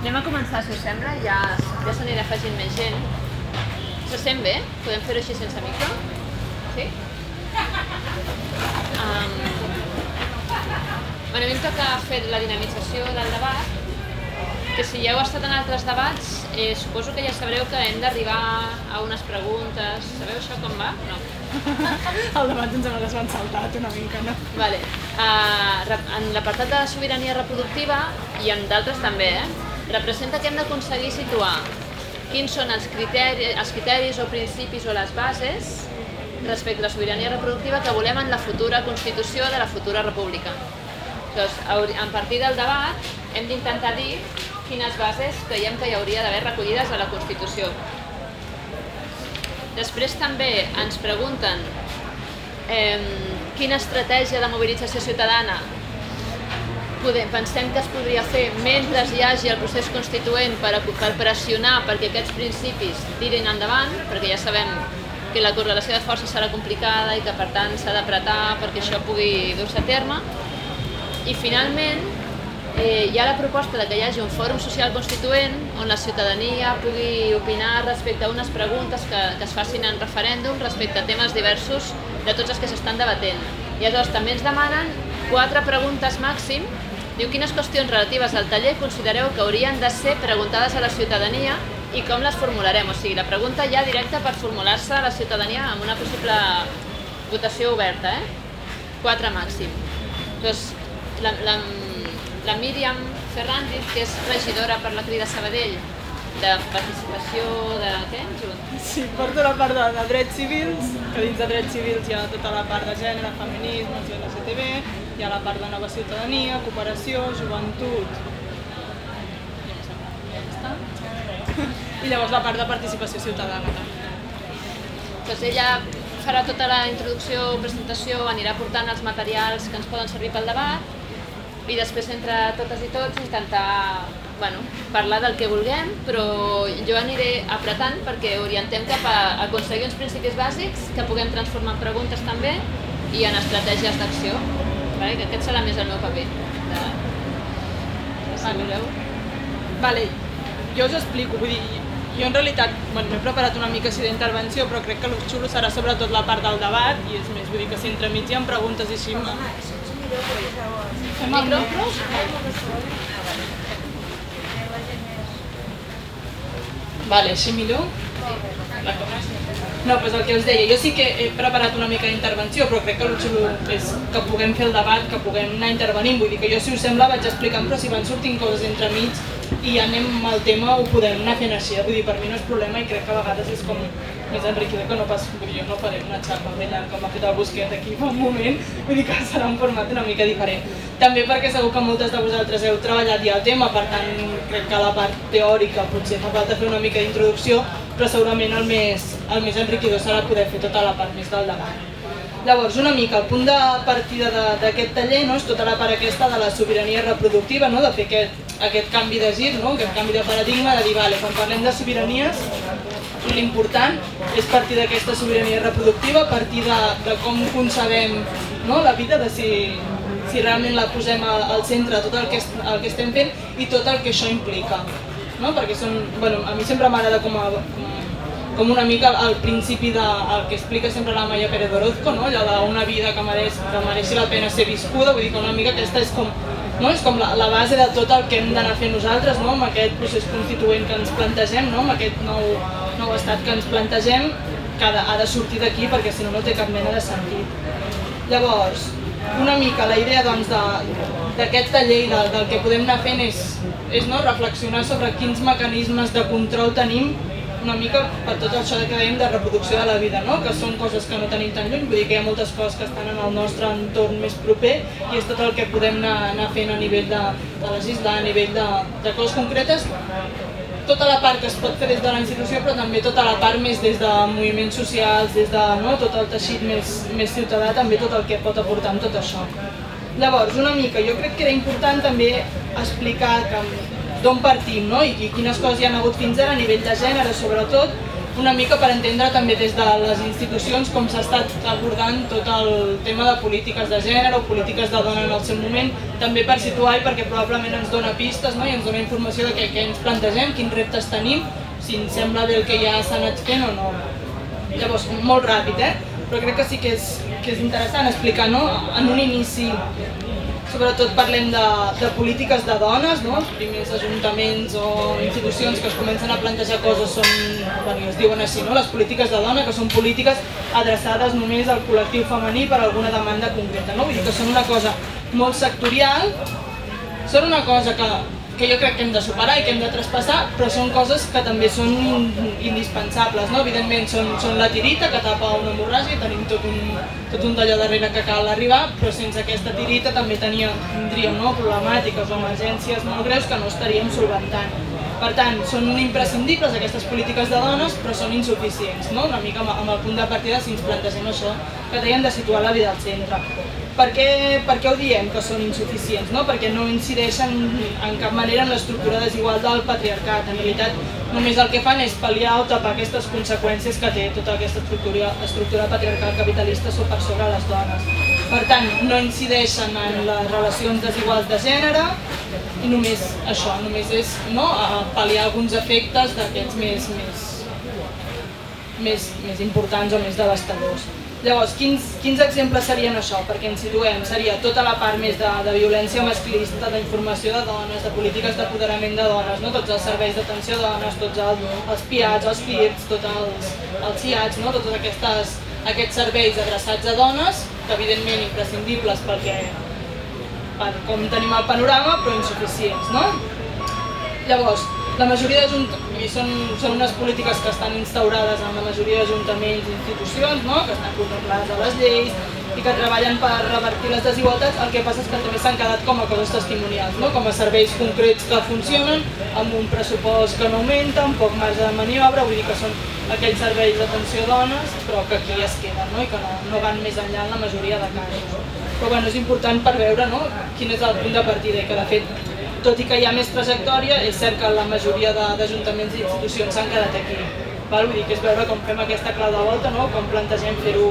Anem a començar, si us sembla, ja, ja s'anirà afegint més gent. Se sent bé? Podem fer-ho així sense micro? Sí? Um, bueno, a mi em toca fer la dinamització del debat, que si ja heu estat en altres debats, eh, suposo que ja sabreu que hem d'arribar a unes preguntes. Sabeu això com va? No. El debat ens l'has van saltat una mica, no? Vale. Uh, en l'apartat de sobirania reproductiva, i en d'altres també, eh, representa que hem d'aconseguir situar quins són els criteris, els criteris o principis o les bases respecte a la sobirania reproductiva que volem en la futura Constitució de la futura República. Llavors, a partir del debat hem d'intentar dir quines bases creiem que hi hauria d'haver recollides a la Constitució. Després també ens pregunten eh, quina estratègia de mobilització ciutadana podem, pensem que es podria fer mentre hi hagi el procés constituent per, per pressionar perquè aquests principis tirin endavant, perquè ja sabem que la correlació de forces serà complicada i que per tant s'ha d'apretar perquè això pugui dur-se a terme. I finalment eh, hi ha la proposta de que hi hagi un fòrum social constituent on la ciutadania pugui opinar respecte a unes preguntes que, que es facin en referèndum respecte a temes diversos de tots els que s'estan debatent. I aleshores també ens demanen quatre preguntes màxim Diu quines qüestions relatives al taller considereu que haurien de ser preguntades a la ciutadania i com les formularem. O sigui, la pregunta ja directa per formular-se a la ciutadania amb una possible votació oberta, eh? Quatre màxim. Doncs la, la, la Míriam Ferrandiz, que és regidora per la Crida Sabadell, de participació de què? Sí, porto la part de, de drets civils, que dins de drets civils hi ha tota la part de gènere, feminisme, LGTB, hi ha la part de nova ciutadania, cooperació, joventut... I llavors la part de participació ciutadana. Doncs ella farà tota la introducció, presentació, anirà portant els materials que ens poden servir pel debat i després entre totes i tots intentar bueno, parlar del que vulguem, però jo aniré apretant perquè orientem cap a aconseguir uns principis bàsics que puguem transformar en preguntes també i en estratègies d'acció vale? que aquest serà més el meu paper. De... Si voleu. Vale, jo us explico, vull dir, jo en realitat bueno, m'he preparat una mica així d'intervenció, però crec que el xulo serà sobretot la part del debat, i és més, vull dir que si entremig hi ha preguntes i així... Fem el micro? Vale, així millor? No, doncs el que us deia, jo sí que he preparat una mica d'intervenció, però crec que el xulo és que puguem fer el debat, que puguem anar intervenint, vull dir que jo si us sembla vaig explicant, però si van sortint coses entre mig i anem al tema ho podem anar fent així, eh? vull dir, per mi no és problema i crec que a vegades és com més enriquidor que no pas, vull jo no faré una xapa bella com ha fet el Busquet aquí fa un moment, vull dir que serà un format una mica diferent. També perquè segur que moltes de vosaltres heu treballat ja el tema, per tant crec que la part teòrica potser fa falta fer una mica d'introducció, però segurament el més, el més enriquidor serà poder fer tota la part més del debat. Llavors, una mica, el punt de partida d'aquest taller no, és tota la part aquesta de la sobirania reproductiva, no, de fer aquest, aquest canvi de gir, no, aquest canvi de paradigma, de dir, vale, quan parlem de sobiranies, l'important és partir d'aquesta sobirania reproductiva, partir de, de com concebem no, la vida, de si, si realment la posem al centre de tot el que, el que estem fent i tot el que això implica no? perquè són, bueno, a mi sempre m'agrada com, a, com una mica al principi de, el que explica sempre la Maia Pérez Orozco, no? allò d'una vida que mereix, que mereixi la pena ser viscuda, vull dir que una mica aquesta és com, no? és com la, la base de tot el que hem d'anar fent nosaltres, no? amb aquest procés constituent que ens plantegem, no? amb aquest nou, nou estat que ens plantegem, que ha de, ha de sortir d'aquí perquè si no no té cap mena de sentit. Llavors, una mica la idea doncs, d'aquest doncs, taller del, del que podem anar fent és és no, reflexionar sobre quins mecanismes de control tenim una mica per tot això que dèiem de reproducció de la vida, no? que són coses que no tenim tan lluny, vull dir que hi ha moltes coses que estan en el nostre entorn més proper i és tot el que podem anar, anar fent a nivell de, de legislar, a nivell de, de coses concretes, tota la part que es pot fer des de la institució, però també tota la part més des de moviments socials, des de no, tot el teixit més, més ciutadà, també tot el que pot aportar amb tot això. Llavors, una mica, jo crec que era important també explicar d'on partim no? I, i quines coses hi han hagut fins ara a nivell de gènere, sobretot, una mica per entendre també des de les institucions com s'ha estat abordant tot el tema de polítiques de gènere o polítiques de dona en el seu moment, també per situar i perquè probablement ens dona pistes no? i ens dona informació de què, què ens plantegem, quins reptes tenim, si ens sembla bé el que ja s'ha anat fent o no. Llavors, molt ràpid, eh? però crec que sí que és, que és interessant explicar no? en un inici sobretot parlem de, de polítiques de dones, no? els primers ajuntaments o institucions que es comencen a plantejar coses són, bueno, es diuen així, no? les polítiques de dona, que són polítiques adreçades només al col·lectiu femení per alguna demanda concreta. No? Vull dir que són una cosa molt sectorial, són una cosa que que jo crec que hem de superar i que hem de traspassar, però són coses que també són indispensables, no? Evidentment són, són la tirita que tapa una hemorràgia, tenim tot un, tot un d'allò darrere que cal arribar, però sense aquesta tirita també teníem, tindríem no? problemàtiques o emergències molt greus que no estaríem solventant. Per tant, són imprescindibles aquestes polítiques de dones, però són insuficients, no? una mica amb, el punt de partida si ens plantegem això, que deien de situar la vida al centre. Per què, per què ho diem que són insuficients? No? Perquè no incideixen en cap manera en l'estructura desigual del patriarcat. En realitat, només el que fan és pal·liar o tapar aquestes conseqüències que té tota aquesta estructura, estructura patriarcal capitalista per sobre les dones. Per tant, no incideixen en les relacions desiguals de gènere i només això, només és no, pal·liar alguns efectes d'aquests més, més, més, més importants o més devastadors. Llavors, quins, quins exemples serien això? Perquè ens situem, seria tota la part més de, de violència masclista, d'informació de dones, de polítiques d'apoderament de dones, no? tots els serveis d'atenció a dones, tots el, els PIATs, els FIRTs, tots els, els CIATs, no? tots aquestes, aquests serveis adreçats a dones, que evidentment imprescindibles perquè per com tenim el panorama, però insuficients. No? Llavors, la majoria d'ajuntaments, són, són unes polítiques que estan instaurades en la majoria d'ajuntaments i institucions, no? que estan contemplades a les lleis i que treballen per revertir les desigualtats, el que passa és que també s'han quedat com a coses testimonials, no? com a serveis concrets que funcionen, amb un pressupost que no augmenta, amb poc marge de maniobra, vull dir que són aquells serveis d'atenció a dones, però que aquí es queden no? i que no, no van més enllà en la majoria de casos. Però bueno, és important per veure no? quin és el punt de partida i que de fet tot i que hi ha més trajectòria, és cert que la majoria d'ajuntaments i institucions s'han quedat aquí. Val? Vull dir que és veure com fem aquesta clau de volta, no? com plantegem fer-ho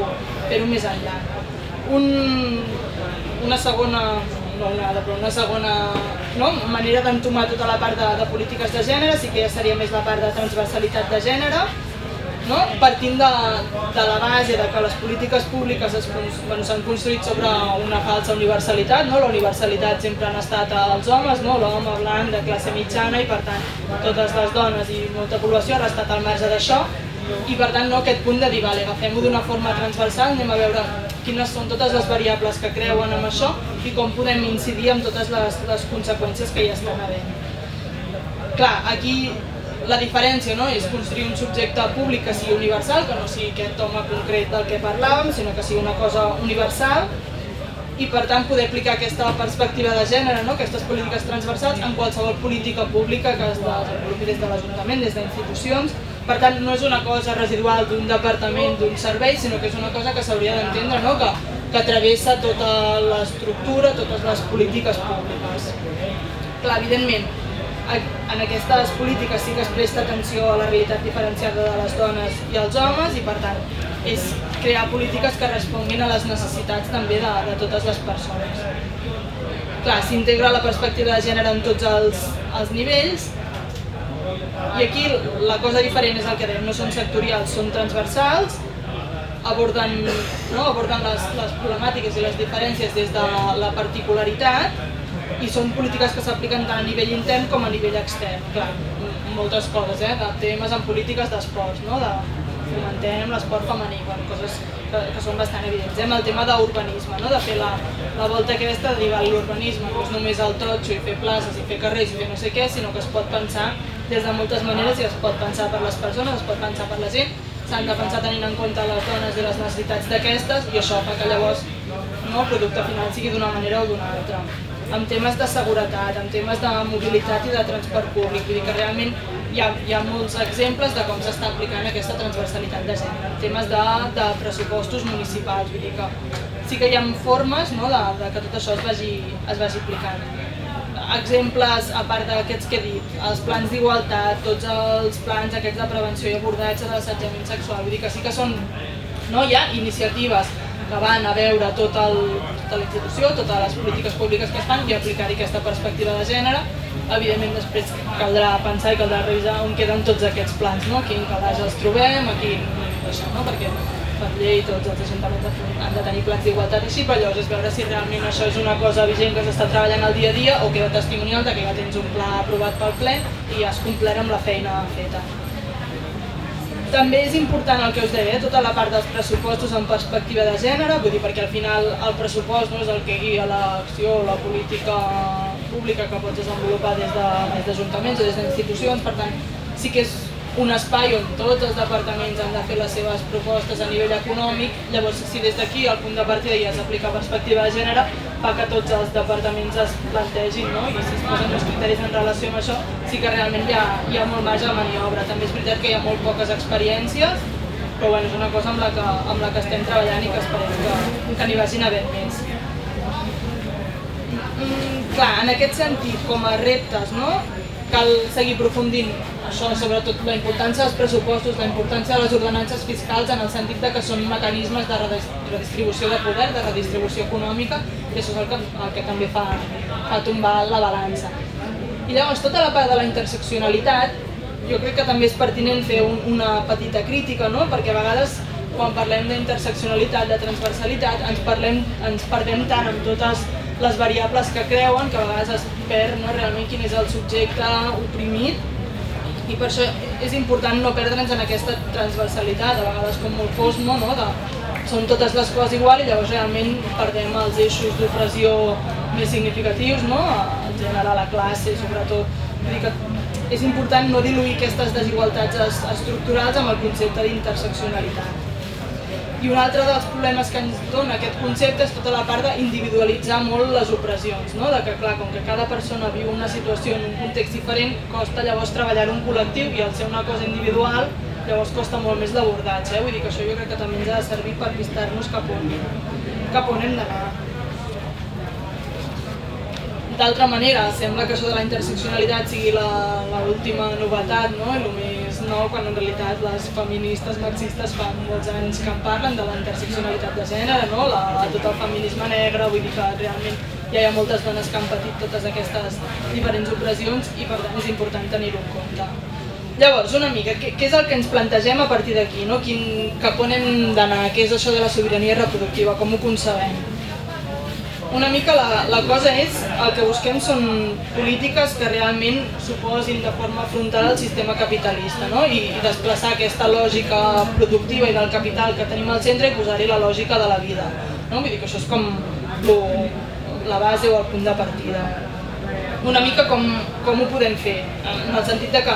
fer, més enllà. Un, una segona no una, però una segona no? manera d'entomar tota la part de, de polítiques de gènere, sí que ja seria més la part de transversalitat de gènere, no? partint de, de la base de que les polítiques públiques s'han bueno, construït sobre una falsa universalitat, no? la universalitat sempre han estat els homes, no? l'home blanc de classe mitjana i per tant totes les dones i molta població ha estat al marge d'això i per tant no aquest punt de dir, vale, agafem-ho d'una forma transversal, anem a veure quines són totes les variables que creuen amb això i com podem incidir en totes les, les conseqüències que hi estan havent. Clar, aquí la diferència no? és construir un subjecte públic que sigui universal, que no sigui aquest home concret del que parlàvem, sinó que sigui una cosa universal i per tant poder aplicar aquesta perspectiva de gènere, no? aquestes polítiques transversals en qualsevol política pública que es desenvolupi des de l'Ajuntament, des d'institucions. Per tant, no és una cosa residual d'un departament, d'un servei, sinó que és una cosa que s'hauria d'entendre, no? que, que travessa tota l'estructura, totes les polítiques públiques. Clar, evidentment, en aquestes polítiques sí que es presta atenció a la realitat diferenciada de les dones i els homes i per tant és crear polítiques que responguin a les necessitats també de, de totes les persones. Clar, s'integra la perspectiva de gènere en tots els, els nivells i aquí la cosa diferent és el que dèiem, no són sectorials, són transversals, aborden, no, aborden les, les problemàtiques i les diferències des de la particularitat i són polítiques que s'apliquen tant a nivell intern com a nivell extern, clar, moltes coses, eh? de temes en polítiques d'esports, no? de fomentem l'esport femení, bueno, coses que, que són bastant evidents. Eh? el tema d'urbanisme, no? de fer la, la volta aquesta de dir l'urbanisme no és només el totxo i fer places i fer carrers i fer no sé què, sinó que es pot pensar des de moltes maneres i es pot pensar per les persones, es pot pensar per la gent, s'han de pensar tenint en compte les dones i les necessitats d'aquestes i això fa que llavors no, el producte final sigui d'una manera o d'una altra amb temes de seguretat, amb temes de mobilitat i de transport públic. Vull dir que realment hi ha, hi ha molts exemples de com s'està aplicant aquesta transversalitat de gènere, en temes de, de pressupostos municipals. Vull dir que sí que hi ha formes no, de, de que tot això es vagi, es vagi aplicant. exemples, a part d'aquests que he dit, els plans d'igualtat, tots els plans aquests de prevenció i abordatge de l'assetjament sexual, vull dir que sí que són, no, hi ha iniciatives que van a veure tot el, tota la institució, totes les polítiques públiques que es fan i aplicar-hi aquesta perspectiva de gènere. Evidentment després caldrà pensar i caldrà revisar on queden tots aquests plans, no? quin calaix els trobem, aquí, això, no? perquè per llei tots els ajuntaments han de tenir plans d'igualtat així, però llavors és veure si realment això és una cosa vigent que s'està treballant al dia a dia o queda testimonial de que ja tens un pla aprovat pel ple i has complert amb la feina feta. També és important el que us deia, eh, tota la part dels pressupostos en perspectiva de gènere, vull dir, perquè al final el pressupost no és el que guia l'acció o la política pública que pots desenvolupar des d'ajuntaments de, o des d'institucions, per tant, sí que és un espai on tots els departaments han de fer les seves propostes a nivell econòmic, llavors si des d'aquí el punt de partida ja s'aplica perspectiva de gènere, fa que tots els departaments es plantegin no? i si es posen els criteris en relació amb això, sí que realment hi ha, hi ha molt marge de maniobra. També és veritat que hi ha molt poques experiències, però bueno, és una cosa amb la que, amb la que estem treballant i que esperem que, que n'hi vagin havent més. Mm, clar, en aquest sentit, com a reptes, no? cal seguir aprofundint això, sobretot la importància dels pressupostos, la importància de les ordenances fiscals en el sentit de que són mecanismes de redistribució de poder, de redistribució econòmica, i això és el que, el que també fa, fa tombar la balança. I llavors, tota la part de la interseccionalitat, jo crec que també és pertinent fer un, una petita crítica, no? perquè a vegades quan parlem d'interseccionalitat, de transversalitat, ens, parlem, ens perdem tant amb totes les variables que creuen, que a vegades es perd no, realment quin és el subjecte oprimit i per això és important no perdre'ns en aquesta transversalitat, a vegades com molt Cosmo, no? de, són totes les coses igual i llavors realment perdem els eixos d'opressió més significatius, no? el gènere, la classe, sobretot. Vull dir que és important no diluir aquestes desigualtats estructurals amb el concepte d'interseccionalitat. I un altre dels problemes que ens dona aquest concepte és tota la part d'individualitzar molt les opressions, no? de que clar, com que cada persona viu una situació en un context diferent, costa llavors treballar un col·lectiu i al ser una cosa individual, llavors costa molt més l'abordatge. Eh? Vull dir que això jo crec que també ens ha de servir per pistar-nos cap on, cap on hem d'anar. D'altra manera, sembla que això de la interseccionalitat sigui l'última novetat, no? El més nou, quan en realitat les feministes marxistes fa molts anys que en parlen de la interseccionalitat de gènere, no? La, tot el feminisme negre, vull dir que realment ja hi ha moltes dones que han patit totes aquestes diferents opressions i per tant és important tenir-ho en compte. Llavors, una mica, què, què és el que ens plantegem a partir d'aquí? No? Quin, cap on hem d'anar? Què és això de la sobirania reproductiva? Com ho concebem? Una mica la, la cosa és, el que busquem són polítiques que realment suposin de forma frontal el sistema capitalista no? I, i desplaçar aquesta lògica productiva i del capital que tenim al centre i posar-hi la lògica de la vida. No? Vull dir que això és com lo, la base o el punt de partida. Una mica com, com ho podem fer, en el sentit de que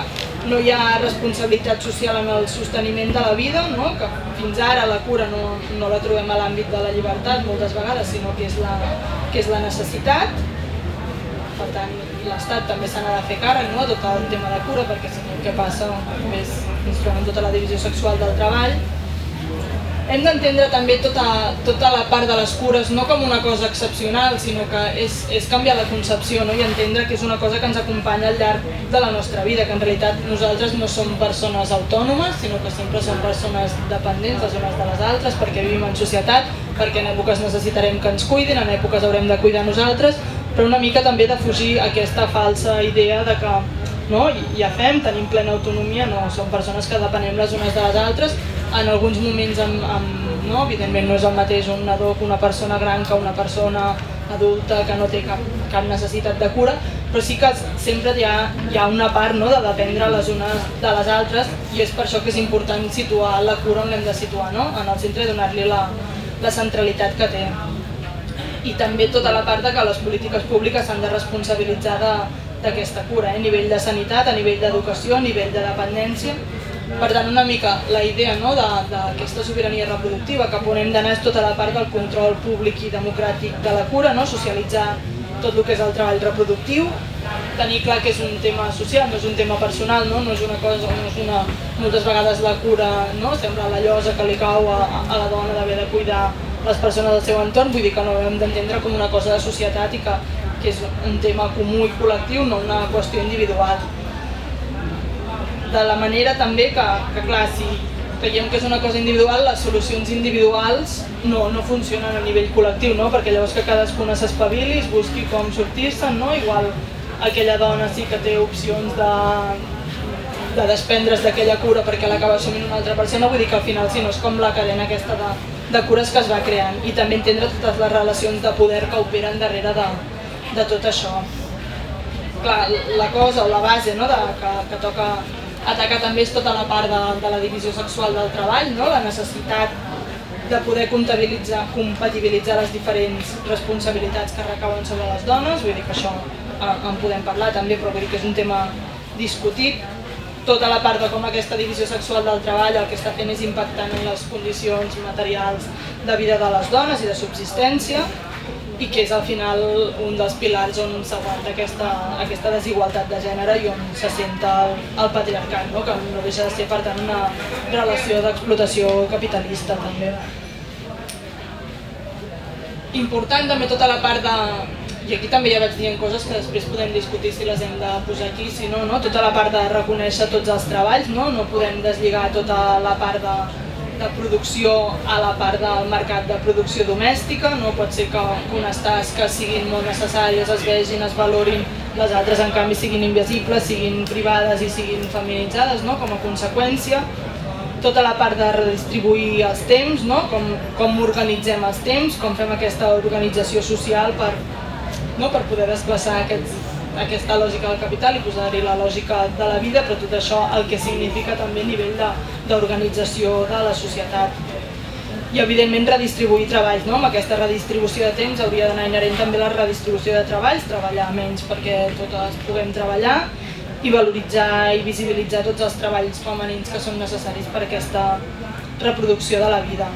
no hi ha responsabilitat social en el sosteniment de la vida, no? que fins ara la cura no, no la trobem a l'àmbit de la llibertat moltes vegades, sinó que és la, que és la necessitat. Per tant, l'Estat també se n'ha de fer càrrec no? tot el tema de cura, perquè si no que passa és, ens trobem tota la divisió sexual del treball, hem d'entendre també tota, tota la part de les cures no com una cosa excepcional, sinó que és, és canviar la concepció no? i entendre que és una cosa que ens acompanya al llarg de la nostra vida, que en realitat nosaltres no som persones autònomes, sinó que sempre som persones dependents les unes de les altres, perquè vivim en societat, perquè en èpoques necessitarem que ens cuidin, en èpoques haurem de cuidar nosaltres, però una mica també de fugir aquesta falsa idea de que no, ja fem, tenim plena autonomia, no, som persones que depenem les unes de les altres, en alguns moments amb, amb, no? evidentment no és el mateix un nadó que una persona gran que una persona adulta que no té cap, cap necessitat de cura, però sí que sempre hi ha, hi ha una part no? de dependre les unes de les altres i és per això que és important situar la cura on l'hem de situar, no? en el centre i donar-li la, la centralitat que té. I també tota la part de que les polítiques públiques s'han de responsabilitzar d'aquesta cura, eh? a nivell de sanitat, a nivell d'educació, a nivell de dependència, per tant, una mica la idea no, d'aquesta sobirania reproductiva cap on hem d'anar és tota la part del control públic i democràtic de la cura, no? socialitzar tot el que és el treball reproductiu, tenir clar que és un tema social, no és un tema personal, no, no és una cosa, no és una... Moltes vegades la cura no? sembla la llosa que li cau a, a la dona d'haver de cuidar les persones del seu entorn, vull dir que no hem d'entendre com una cosa de societat i que, que és un tema comú i col·lectiu, no una qüestió individual. De la manera també que, que clar, si creiem que és una cosa individual, les solucions individuals no, no funcionen a nivell col·lectiu, no? perquè llavors que cadascuna s'espavili, es busqui com sortir-se'n, no? igual aquella dona sí que té opcions de, de desprendre's d'aquella cura perquè l'acaba assumint una altra persona, vull dir que al final si no és com la cadena aquesta de, de cures que es va creant i també entendre totes les relacions de poder que operen darrere de, de tot això. Clar, la cosa o la base no, de, que, que toca atacar també és tota la part de, de la divisió sexual del treball, no? la necessitat de poder comptabilitzar, compatibilitzar les diferents responsabilitats que recauen sobre les dones, vull dir que això eh, en podem parlar també, però vull dir que és un tema discutit. Tota la part de com aquesta divisió sexual del treball el que està fent és impactant en les condicions materials de vida de les dones i de subsistència i que és al final un dels pilars on s'aguanta aquesta, aquesta desigualtat de gènere i on se senta el, el patriarcat, no? que no deixa de ser per tant una relació d'explotació capitalista també. Important també tota la part de, i aquí també ja vaig dient coses que després podem discutir si les hem de posar aquí, si no, no? tota la part de reconèixer tots els treballs, no, no podem deslligar tota la part de, de producció a la part del mercat de producció domèstica, no pot ser que unes tasques siguin molt necessàries, es vegin, es valorin, les altres en canvi siguin invisibles, siguin privades i siguin feminitzades no? com a conseqüència tota la part de redistribuir els temps, no? com, com organitzem els temps, com fem aquesta organització social per, no? per poder desplaçar aquests, aquesta lògica del capital i posar-hi la lògica de la vida, però tot això el que significa també a nivell d'organització de, de la societat. I evidentment redistribuir treballs, no? amb aquesta redistribució de temps hauria d'anar inherent també la redistribució de treballs, treballar menys perquè totes puguem treballar i valoritzar i visibilitzar tots els treballs femenins que són necessaris per aquesta reproducció de la vida.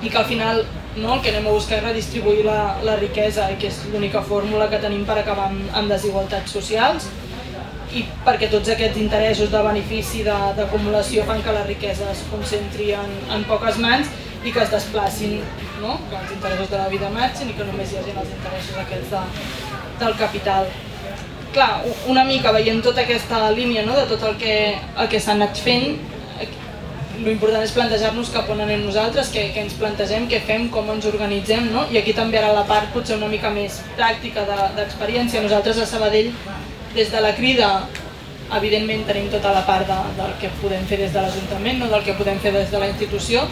I que al final no? que anem a buscar és redistribuir la, la riquesa i que és l'única fórmula que tenim per acabar amb, amb desigualtats socials i perquè tots aquests interessos de benefici d'acumulació fan que la riquesa es concentri en, en poques mans i que es desplacin, no? que els interessos de la vida marxin i que només hi hagi els interessos aquests de, del capital. Clar, una mica veient tota aquesta línia no? de tot el que, el que s'ha anat fent, l'important és plantejar-nos cap on anem nosaltres, què, què ens plantegem, què fem, com ens organitzem, no? I aquí també ara la part potser una mica més pràctica d'experiència. De, Nosaltres a Sabadell, des de la crida, evidentment tenim tota la part de, del que podem fer des de l'Ajuntament, no del que podem fer des de la institució,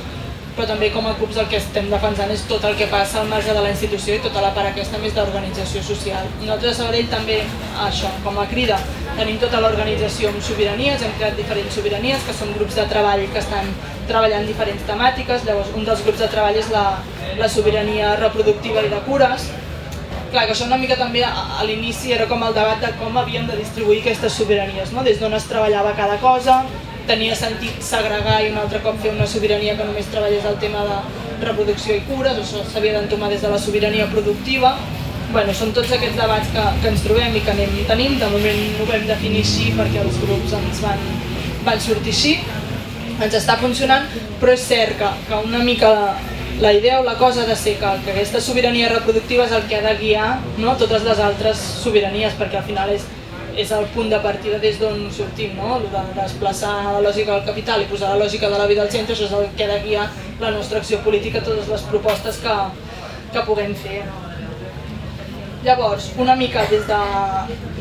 però també com a CUPS el que estem defensant és tot el que passa al marge de la institució i tota la part aquesta més d'organització social. Nosaltres a Sabadell també, això, com a crida, tenim tota l'organització amb sobiranies, hem creat diferents sobiranies, que són grups de treball que estan treballant diferents temàtiques, llavors un dels grups de treball és la, la sobirania reproductiva i de cures, clar, que això una mica també a l'inici era com el debat de com havíem de distribuir aquestes sobiranies, no? des d'on es treballava cada cosa, tenia sentit segregar i un altre cop fer una sobirania que només treballés el tema de reproducció i cures, això s'havia d'entomar des de la sobirania productiva. Bueno, són tots aquests debats que, que ens trobem i que anem tenim, de moment ho vam definir així perquè els grups ens van, van sortir així, ens està funcionant, però és cert que, que una mica la, la idea o la cosa ha de ser que, que aquesta sobirania reproductiva és el que ha de guiar no? totes les altres sobiranies, perquè al final és és el punt de partida des d'on sortim, no? El de desplaçar la lògica del capital i posar la lògica de la vida al centre, això és el que ha de guiar la nostra acció política, totes les propostes que, que puguem fer. Llavors, una mica des de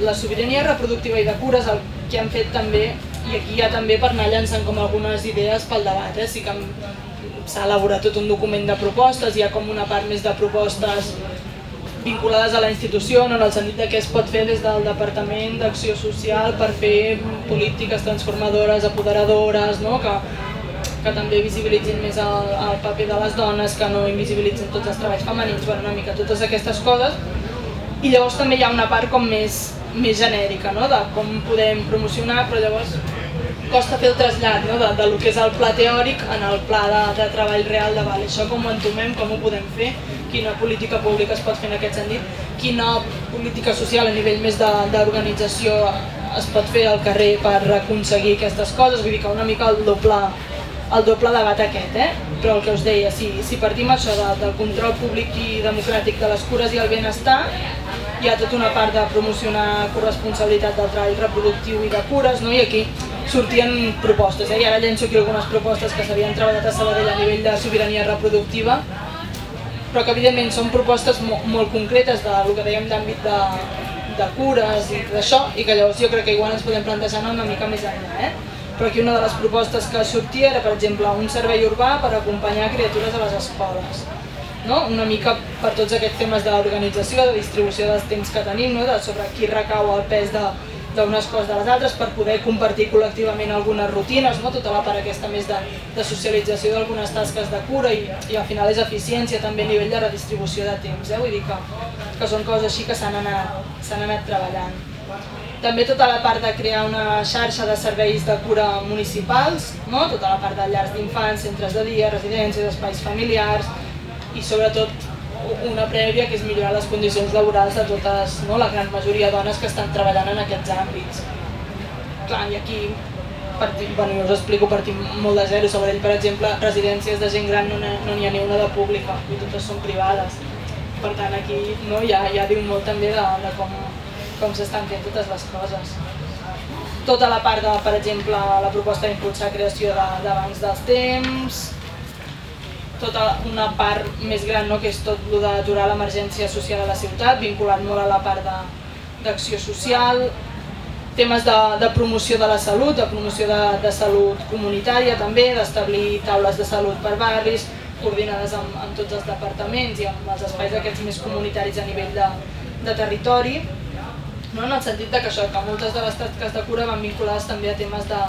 la sobirania reproductiva i de cures, el que han fet també, i aquí ja també per anar llançant com algunes idees pel debat, eh? sí que s'ha elaborat tot un document de propostes, hi ha com una part més de propostes vinculades a la institució, no? en el sentit de què es pot fer des del Departament d'Acció Social per fer polítiques transformadores, apoderadores, no? que, que també visibilitzin més el, el paper de les dones, que no invisibilitzin tots els treballs femenins, bueno, una mica totes aquestes coses. I llavors també hi ha una part com més, més genèrica, no? de com podem promocionar, però llavors costa fer el trasllat no? de, de lo que és el pla teòric en el pla de, de treball real de vale, això com ho entomem, com ho podem fer, quina política pública es pot fer en aquest sentit, quina política social a nivell més d'organització es pot fer al carrer per aconseguir aquestes coses, vull dir que una mica el doble, el doble debat aquest, eh? però el que us deia, si, si partim això de, del control públic i democràtic de les cures i el benestar, hi ha tota una part de promocionar corresponsabilitat del treball reproductiu i de cures, no? i aquí sortien propostes, eh? i ara llenço aquí algunes propostes que s'havien treballat a Sabadell a nivell de sobirania reproductiva, però que evidentment són propostes mo molt concretes de lo que dèiem d'àmbit de, de cures i d'això, i que llavors jo crec que igual ens podem plantejar una mica més enllà. Eh? Però aquí una de les propostes que sortia era, per exemple, un servei urbà per acompanyar criatures a les escoles no? una mica per tots aquests temes d'organització, de distribució dels temps que tenim, no? de sobre qui recau el pes de d'unes coses de les altres per poder compartir col·lectivament algunes rutines, no? tota la part aquesta més de, de socialització d'algunes tasques de cura i, i al final és eficiència també a nivell de redistribució de temps, eh? vull dir que, que són coses així que s'han anat, anat treballant. També tota la part de crear una xarxa de serveis de cura municipals, no? tota la part de llars d'infants, centres de dia, residències, espais familiars, i sobretot una prèvia que és millorar les condicions laborals de totes, no, la gran majoria de dones que estan treballant en aquests àmbits. Clar, i aquí partim, bueno, jo us explico, partim molt de zero. Sobre ell, per exemple, residències de gent gran no n'hi ha ni una de pública, i totes són privades. Per tant, aquí no, ja, ja diu molt també de, de com, com s'estan fent totes les coses. Tota la part de, per exemple, la proposta d'impulsar creació de, de bancs dels temps, tota una part més gran, no? que és tot el d'aturar l'emergència social a la ciutat, vinculat molt a la part d'acció social, temes de, de promoció de la salut, de promoció de, de salut comunitària també, d'establir taules de salut per barris, coordinades amb, amb tots els departaments i amb els espais aquests més comunitaris a nivell de, de territori, no? en el sentit de que, això, que moltes de les tasques de cura van vinculades també a temes de,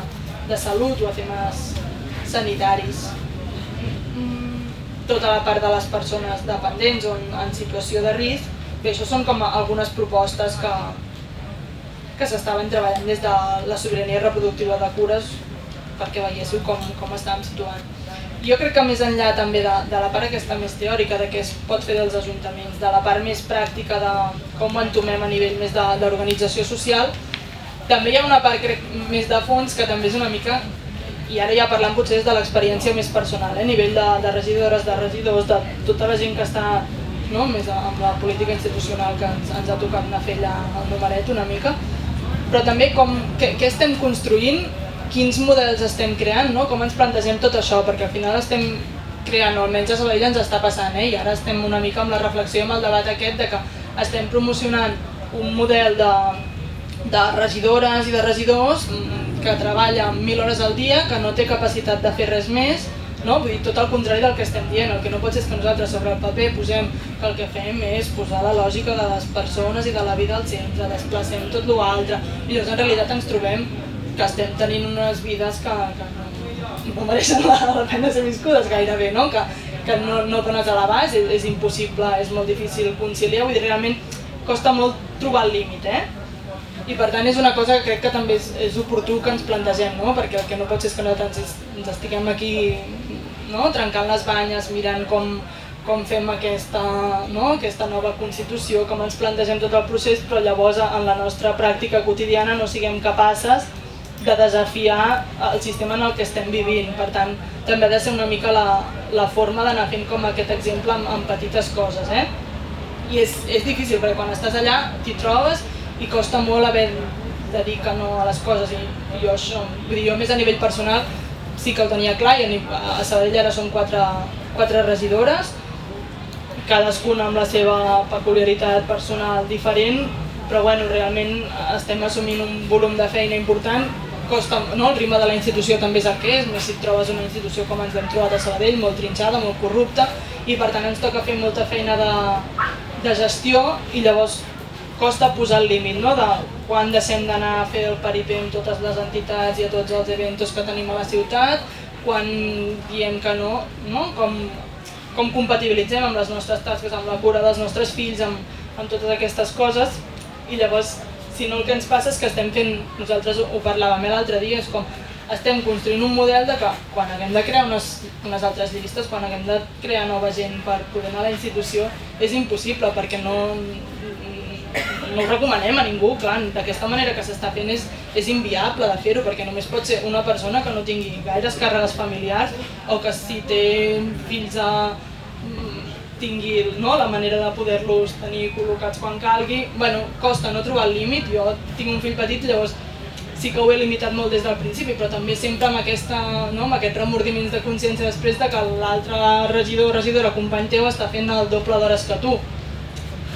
de salut o a temes sanitaris tota la part de les persones dependents o en, en situació de risc. Bé, això són com algunes propostes que, que s'estaven treballant des de la sobirania reproductiva de cures perquè veiéssiu com, com estàvem situant. Jo crec que més enllà també de, de la part aquesta més teòrica, de què es pot fer dels ajuntaments, de la part més pràctica de com ho entomem a nivell més d'organització social, també hi ha una part crec, més de fons que també és una mica i ara ja parlant potser de l'experiència més personal, eh? a nivell de, de regidores, de regidors, de tota la gent que està no? més amb la política institucional que ens, ens ha tocat anar a fer allà el numeret una mica, però també com, què, què estem construint, quins models estem creant, no? com ens plantegem tot això, perquè al final estem creant, o almenys a Sabadell ens està passant, eh? i ara estem una mica amb la reflexió amb el debat aquest de que estem promocionant un model de, de regidores i de regidors que treballa mil hores al dia, que no té capacitat de fer res més, no? Vull dir, tot el contrari del que estem dient, el que no pot ser és que nosaltres sobre el paper posem que el que fem és posar la lògica de les persones i de la vida al centre, desplacem tot l'altre, i llavors en realitat ens trobem que estem tenint unes vides que, que no, no mereixen la, la pena ser viscudes gairebé, no? que, que no, no dones a l'abast, és, és impossible, és molt difícil conciliar, vull dir, realment costa molt trobar el límit, eh? I per tant és una cosa que crec que també és, és oportú que ens plantegem, no? perquè el que no pot ser és que nosaltres ens estiguem aquí no? trencant les banyes, mirant com, com fem aquesta, no? aquesta nova Constitució, com ens plantegem tot el procés, però llavors en la nostra pràctica quotidiana no siguem capaces de desafiar el sistema en el que estem vivint. Per tant, també ha de ser una mica la, la forma d'anar fent com aquest exemple amb, amb petites coses. Eh? I és, és difícil, perquè quan estàs allà t'hi trobes i costa molt haver de dir que no a les coses i, i jo això, vull dir, jo més a nivell personal sí que ho tenia clar i a Sabadell ara són quatre, quatre regidores cadascuna amb la seva peculiaritat personal diferent però bueno, realment estem assumint un volum de feina important costa, no? el ritme de la institució també és el que és, més si et trobes una institució com ens hem trobat a Sabadell, molt trinxada, molt corrupta i per tant ens toca fer molta feina de, de gestió i llavors costa posar el límit no? de quan deixem d'anar a fer el peripé amb totes les entitats i a tots els eventos que tenim a la ciutat, quan diem que no, no? Com, com compatibilitzem amb les nostres tasques, amb la cura dels nostres fills, amb, amb totes aquestes coses i llavors si no el que ens passa és que estem fent, nosaltres ho parlàvem l'altre dia, és com estem construint un model de que quan haguem de crear unes, unes altres llistes, quan haguem de crear nova gent per poder anar a la institució, és impossible perquè no, no ho recomanem a ningú, clar, d'aquesta manera que s'està fent és, és inviable de fer-ho, perquè només pot ser una persona que no tingui gaires càrregues familiars o que si té fills a, tingui no, la manera de poder-los tenir col·locats quan calgui. bueno, costa no trobar el límit, jo tinc un fill petit, llavors sí que ho he limitat molt des del principi, però també sempre amb, aquesta, no, amb aquests remordiments de consciència després de que l'altre regidor o regidora company teu està fent el doble d'hores que tu.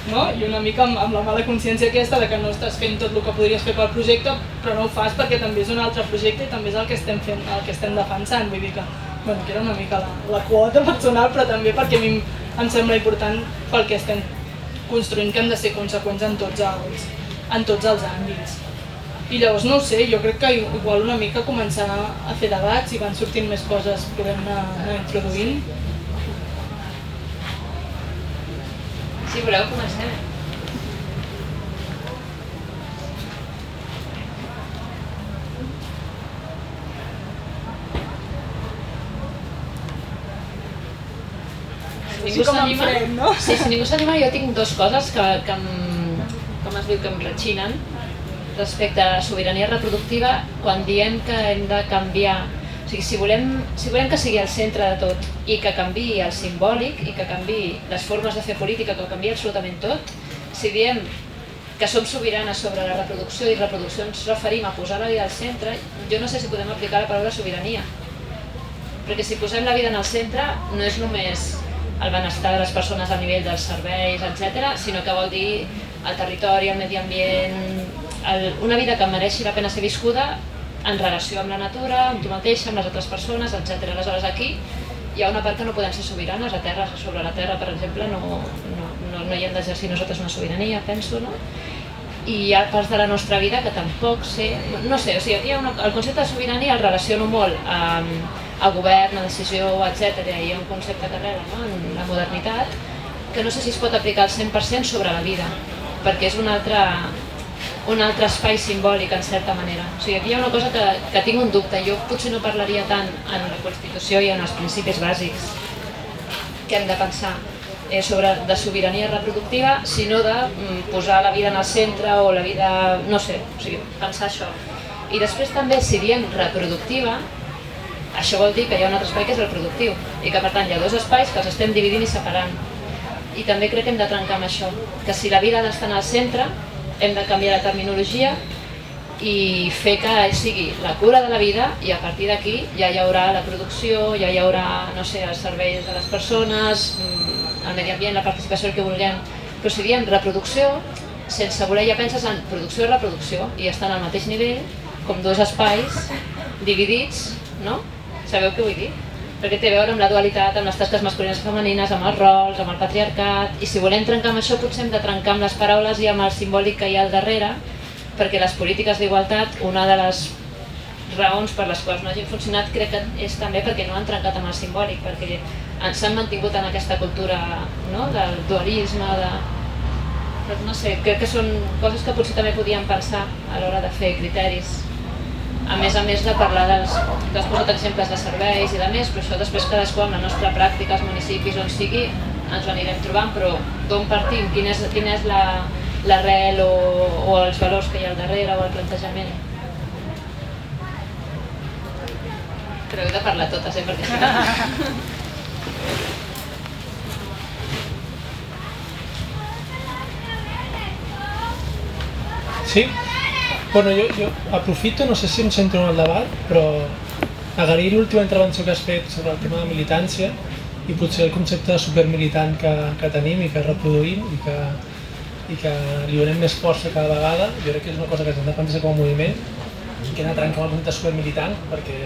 No? I una mica amb, amb la mala consciència aquesta de que no estàs fent tot el que podries fer pel projecte, però no ho fas perquè també és un altre projecte i també és el que estem fent, el que estem defensant. Vull dir que, bueno, que era una mica la, la quota personal, però també perquè a mi em sembla important pel que estem construint que hem de ser conseqüents en tots els, en tots els àmbits. I llavors no sé, jo crec que igual una mica començar a fer debats i van sortint més coses podem anar, anar introduint. Si voleu, comencem. Si ningú s'anima, no? sí, si ningú s'anima, jo tinc dues coses que, que em, com es diu, que em retxinen respecte a la sobirania reproductiva quan diem que hem de canviar o sigui, si volem, si volem que sigui el centre de tot i que canvi el simbòlic i que canvi les formes de fer política, que canvi absolutament tot, si diem que som sobiranes sobre la reproducció i reproducció ens referim a posar la vida al centre, jo no sé si podem aplicar la paraula sobirania. Perquè si posem la vida en el centre no és només el benestar de les persones a nivell dels serveis, etc, sinó que vol dir el territori, el medi ambient, el, una vida que mereixi la pena ser viscuda en relació amb la natura, amb tu mateixa, amb les altres persones, etc. Aleshores aquí hi ha una part que no podem ser sobiranes, a terra, sobre la terra, per exemple, no, no, no, no hi hem d'exercir nosaltres una sobirania, penso, no? I hi ha parts de la nostra vida que tampoc sé, no sé, o sigui, hi ha una, el concepte de sobirania el relaciono molt amb a govern, a decisió, etc. Hi ha un concepte que arrela no? en la modernitat que no sé si es pot aplicar al 100% sobre la vida, perquè és una altra, un altre espai simbòlic, en certa manera. O sigui, aquí hi ha una cosa que, que tinc un dubte. Jo potser no parlaria tant en la Constitució i en els principis bàsics que hem de pensar eh, sobre de sobirania reproductiva, sinó de mm, posar la vida en el centre o la vida, no sé, o sigui, pensar això. I després també, si diem reproductiva, això vol dir que hi ha un altre espai que és el productiu i que per tant hi ha dos espais que els estem dividint i separant. I també crec que hem de trencar amb això, que si la vida ha d'estar en el centre, hem de canviar la terminologia i fer que sigui la cura de la vida i a partir d'aquí ja hi haurà la producció, ja hi haurà, no sé, els serveis de les persones, mm, el medi ambient, la participació, el que vulguem. Però si diem reproducció, sense voler ja penses en producció i reproducció i estan al mateix nivell com dos espais dividits, no? Sabeu què vull dir? Perquè té a veure amb la dualitat, amb les tasques masculines i femenines, amb els rols, amb el patriarcat, i si volem trencar amb això potser hem de trencar amb les paraules i amb el simbòlic que hi ha al darrere, perquè les polítiques d'igualtat, una de les raons per les quals no hagin funcionat crec que és també perquè no han trencat amb el simbòlic, perquè s'han mantingut en aquesta cultura no? del dualisme, de... Però no sé, crec que són coses que potser també podíem pensar a l'hora de fer criteris a més a més de parlar dels, dels posat exemples de serveis i de més, però això després cadascú amb la nostra pràctica, als municipis on sigui, ens ho anirem trobant, però d'on partim, quin és, quin és l'arrel o, o els valors que hi ha al darrere o el plantejament. Però heu de parlar totes, eh, perquè. Sí? Bueno, jo, jo aprofito, no sé si em centro en el debat, però agrair l'última intervenció que has fet sobre el tema de militància i potser el concepte de supermilitant que, que tenim i que reproduïm i que, i que li donem més força cada vegada. Jo crec que és una cosa que hem de pensar com a moviment i que hem de trencar el concepte supermilitant perquè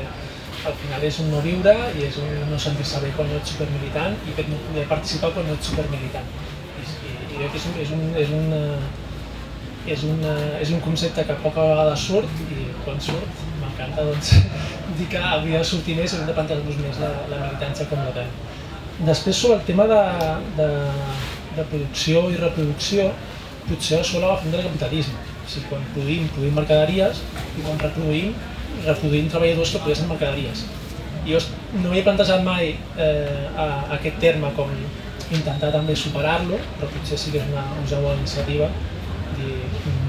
al final és un no viure i és un no sentir-se bé quan no ets supermilitant i que no poder participar quan no ets supermilitant. I, i, i crec que és un, és un, és un, és, una, és un concepte que poca vegada surt i quan surt m'encanta doncs, dir que hauria de sortir més i hem de plantejar-nos més la, la militància com la fem. Després sobre el tema de, de, de producció i reproducció, potser això l'agafem del capitalisme. O sigui, quan produïm, produïm mercaderies i quan reproduïm, reproduïm treballadors que produeixen mercaderies. Jo no m'he plantejat mai eh, a, a aquest terme com intentar també superar-lo, però potser sí que és una, una iniciativa dir,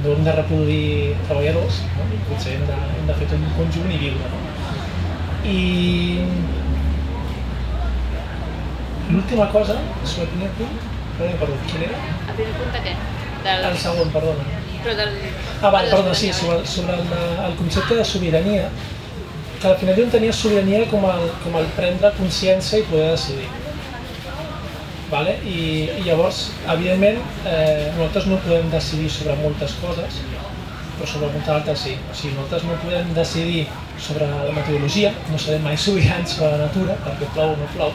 no hem de reproduir treballadors, no? potser hem de, hem de fer tot un conjunt i viure. No? I l'última cosa, sobre el primer punt, no he perdut, quin era? El primer punt de què? Del... El segon, perdona. Però del... Ah, la perdona, sí, sobre, sobre el, el concepte de sobirania, que al final jo entenia sobirania com el, com el prendre consciència i poder decidir. Vale? I, I llavors, evidentment, eh, nosaltres no podem decidir sobre moltes coses, però sobre moltes altres sí. O sigui, nosaltres no podem decidir sobre la meteorologia, no serem mai sobirans sobre la natura, perquè plou o no plou,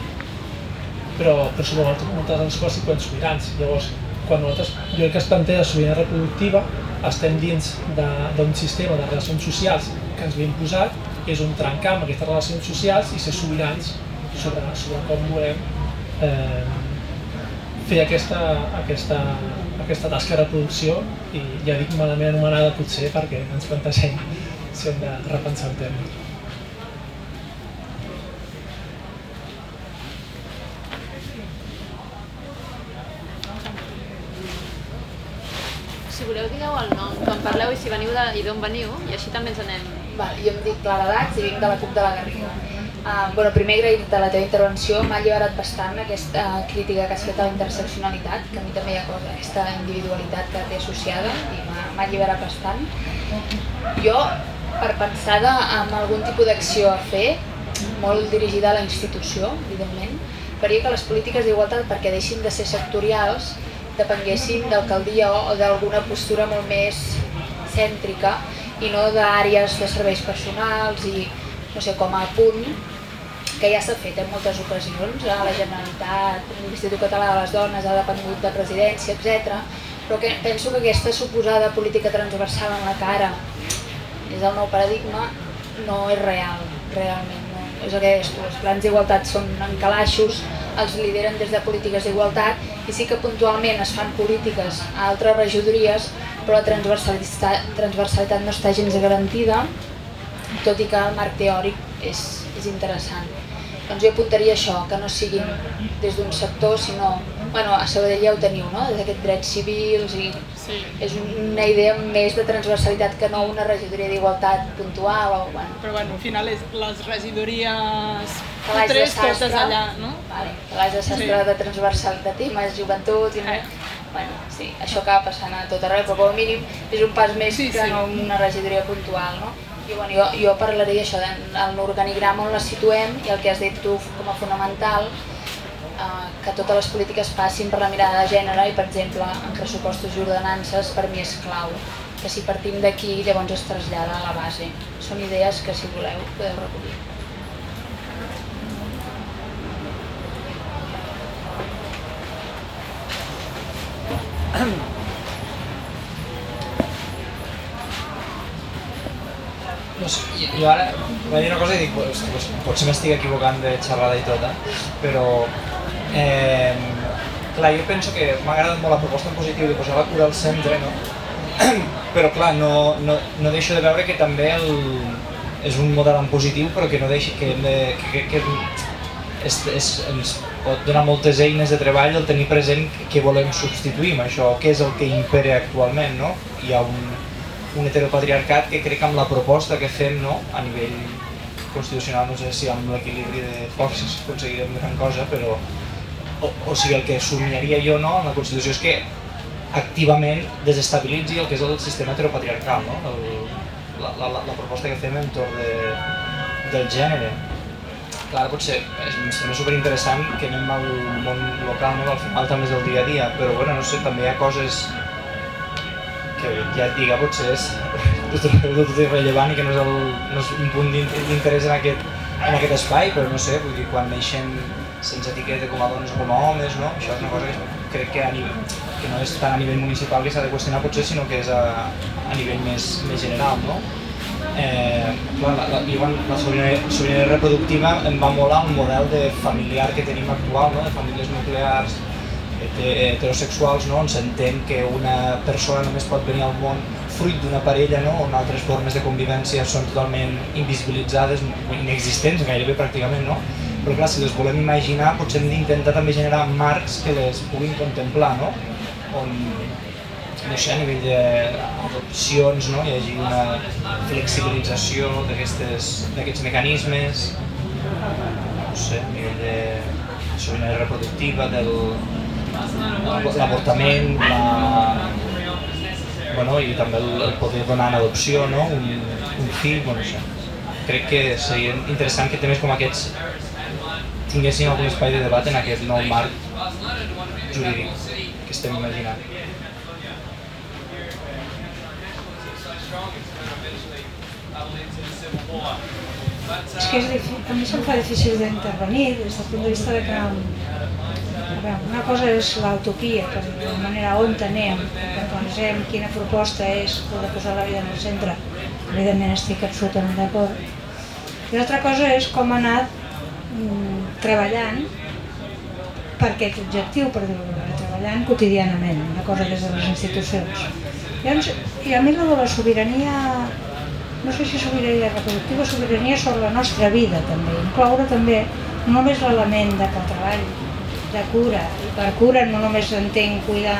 però, però sobre moltes, altres coses sí podem sobirans. Llavors, quan nosaltres, jo crec que es planteja sobirania reproductiva, estem dins d'un sistema de relacions socials que ens ve imposat, que és un trencar amb aquestes relacions socials i ser sobirans sobre, sobre com volem eh, fer aquesta, aquesta, aquesta tasca de reproducció i ja dic malament anomenada potser perquè ens plantegem si hem de repensar el tema. Si voleu, digueu el nom, quan parleu i si veniu de, i d'on veniu, i així també ens anem. Vale, jo em dic Clara Dax i vinc de la CUP de la Garriga. Bueno, primer agrair-te la teva intervenció, m'ha alliberat bastant aquesta crítica que has fet a la interseccionalitat, que a mi també hi ha cosa, aquesta individualitat que té associada i m'ha alliberat bastant. Jo, per pensar en algun tipus d'acció a fer, molt dirigida a la institució, evidentment, faria que les polítiques d'igualtat, perquè deixin de ser sectorials, depenguessin d'alcaldia o d'alguna postura molt més cèntrica i no d'àrees de serveis personals i, no sé, com a punt que ja s'ha fet en moltes ocasions, a la Generalitat, l'Institut Català de les Dones ha depengut de presidència, etc. Però que penso que aquesta suposada política transversal en la cara és el nou paradigma, no és real, realment. No. És el que tu, els plans d'igualtat són en calaixos, els lideren des de polítiques d'igualtat i sí que puntualment es fan polítiques a altres regidories, però la transversalitat, transversalitat no està gens garantida, tot i que el marc teòric és, és interessant. Doncs jo apuntaria això, que no siguin des d'un sector, sinó, bueno, a Sabadell ja ho teniu, no? Des d'aquests drets civils i Sí. és una idea més de transversalitat que no una regidoria d'igualtat puntual o, bueno, Però bueno, al final és les regidories tres totes allà, no? Vale, calaix de sastre Sí. de transversal de temes, joventut i... Eh. Bueno, sí, això acaba passant a tot arreu, però com a mínim és un pas més Sí, que sí. no una regidoria puntual, no? I bueno, jo, jo parlaria això, en l'organigrama on la situem i el que has dit tu com a fonamental, eh, que totes les polítiques passin per la mirada de gènere i, per exemple, en pressupostos i ordenances per mi és clau. Que si partim d'aquí, llavors es trasllada a la base. Són idees que, si voleu, podeu recollir. No jo- ara vaig dir una cosa i dic, pues, pues, potser m'estic equivocant de xerrada i tota, però eh, clar, jo penso que m'ha agradat molt la proposta en positiu de posar la cura al centre, no? però clar, no, no, no deixo de veure que també el, és un model en positiu, però que no deixi, que, hem de, que, que, que és, és, ens pot donar moltes eines de treball el tenir present què volem substituir amb això, què és el que impera actualment, no? Hi ha un, un heteropatriarcat que crec que amb la proposta que fem no, a nivell constitucional, no sé si amb l'equilibri de forces aconseguirem gran cosa, però o, o sigui, el que somiaria jo no, en la Constitució és que activament desestabilitzi el que és el sistema heteropatriarcal, no? el, la, la, la, proposta que fem entorn de, del gènere. Clar, potser és, sembla superinteressant que anem al món local, no? al final també és del dia a dia, però bueno, no sé, també hi ha coses que ja et diga, potser és tot, tot irrellevant i que no és, el, no és un punt d'in- d'interès en, aquest, en aquest espai, però no sé, vull dir, quan neixem sense etiqueta com a dones o com a homes, no? això és una cosa que crec que, a nivell, que no és tant a nivell municipal que s'ha de qüestionar potser, sinó que és a, a nivell més, més general, no? Eh, clar, la, la, la sobirania, reproductiva em va molar un model de familiar que tenim actual, no? de famílies nuclears, heterosexuals, no? on s'entén que una persona només pot venir al món fruit d'una parella, no? on altres formes de convivència són totalment invisibilitzades, inexistents gairebé pràcticament, no? però clar, si les volem imaginar potser hem d'intentar també generar marcs que les puguin contemplar, no? on no sé, a nivell d'adopcions no? hi hagi una flexibilització d'aquests mecanismes, no sé, a nivell de sobirania reproductiva, del l'avortament, la, bueno, i també el, el poder donar en adopció no? un, un fill, bueno, això. crec que seria interessant que temes com aquests tinguessin algun espai de debat en aquest nou marc jurídic que estem imaginant. És que és difícil, mi se'm fa difícil d'intervenir des del punt de vista de que veure, una cosa és l'utopia, que de la manera on anem, que plantegem quina proposta és poder posar la vida en el centre, evidentment estic absolutament d'acord. I l'altra cosa és com ha anat mm, treballant per aquest objectiu, per dir-ho treballant quotidianament, una cosa des de les institucions. Llavors, i a mi la de la sobirania no sé si sobirania reproductiva, sobirania sobre la nostra vida també, incloure també no només l'element de que el treball de cura, i per cura no només entenc cuidar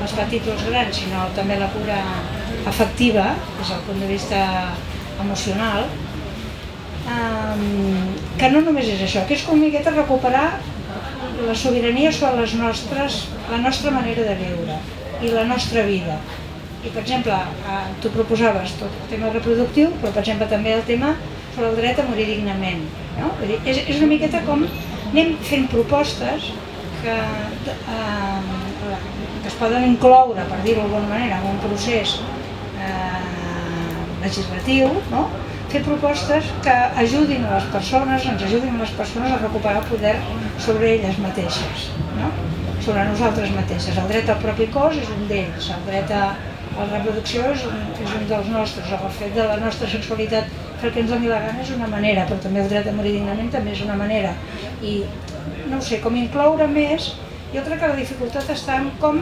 els petits o els grans, sinó també la cura afectiva, des del punt de vista emocional, um, que no només és això, que és com miqueta recuperar la sobirania sobre les nostres, la nostra manera de viure i la nostra vida i per exemple, tu proposaves tot el tema reproductiu, però per exemple també el tema sobre el dret a morir dignament. No? Vull dir, és, és una miqueta com anem fent propostes que, eh, que es poden incloure, per dir-ho d'alguna manera, en un procés eh, legislatiu, no? fer propostes que ajudin a les persones, ens ajudin a les persones a recuperar el poder sobre elles mateixes, no? sobre nosaltres mateixes. El dret al propi cos és un d'ells, el dret a, la reproducció és un, és un dels nostres, el fet de la nostra sexualitat que ens doni la gana és una manera, però també el dret a morir dignament també és una manera. I no sé, com incloure més, jo crec que la dificultat està en com,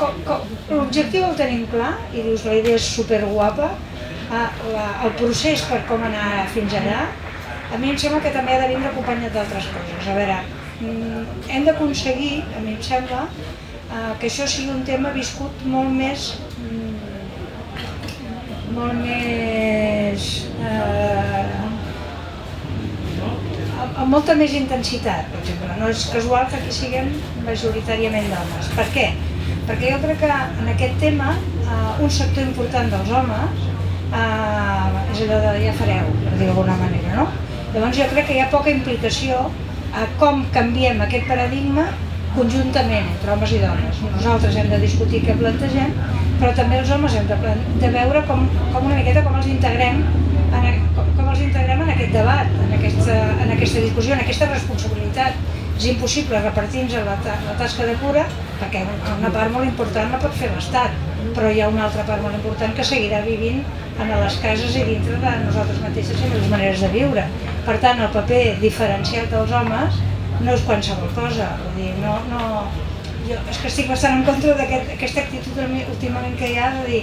com, com l'objectiu el tenim clar i dius la idea és superguapa, eh, la, el procés per com anar fins allà, a mi em sembla que també ha de vindre acompanyat d'altres coses. A veure, mm, hem d'aconseguir, a mi em sembla, eh, que això sigui un tema viscut molt més mm, molt més eh, amb molta més intensitat, per exemple. No és casual que aquí siguem majoritàriament dones. Per què? Perquè jo crec que en aquest tema eh, un sector important dels homes eh, és allò de ja fareu, per dir d'alguna manera, no? Llavors jo crec que hi ha poca implicació a com canviem aquest paradigma conjuntament entre homes i dones. Nosaltres hem de discutir què plantegem, però també els homes hem de, de veure com, com una miqueta com els integrem en, com, com els integrem aquest debat, en aquesta, en aquesta discussió, en aquesta responsabilitat. És impossible repartir-nos la, la tasca de cura perquè una part molt important la pot fer l'Estat, però hi ha una altra part molt important que seguirà vivint en les cases i dintre de nosaltres mateixes i les maneres de viure. Per tant, el paper diferenciat dels homes no és qualsevol cosa, vull dir, no, no, jo és que estic bastant en contra d'aquesta aquest, actitud últimament que hi ha de dir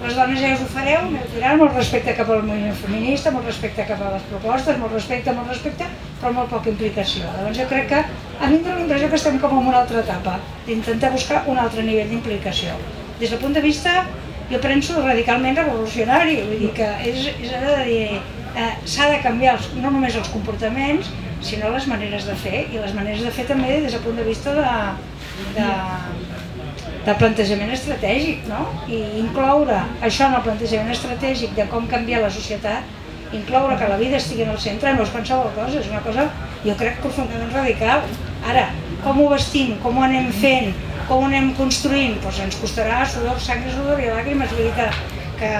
les dones ja us ho fareu, m'ho diran, molt respecte cap al moviment feminista, molt respecte cap a les propostes, molt respecte, molt respecte, però molt poca implicació. Llavors jo crec que a mi em dóna l'impressió que estem com en una altra etapa, d'intentar buscar un altre nivell d'implicació. Des del punt de vista, jo penso radicalment revolucionari, vull dir que és, és hora de dir, eh, s'ha de canviar els, no només els comportaments, sinó les maneres de fer, i les maneres de fer també des del punt de vista de, de, de plantejament estratègic, no? I incloure això en el plantejament estratègic de com canviar la societat, incloure que la vida estigui en el centre no és qualsevol cosa, és una cosa, jo crec, profundament radical. Ara, com ho vestim, com ho anem fent, com ho anem construint, doncs ens costarà sudor, sang i sudor i làgrimes, vull dir que, que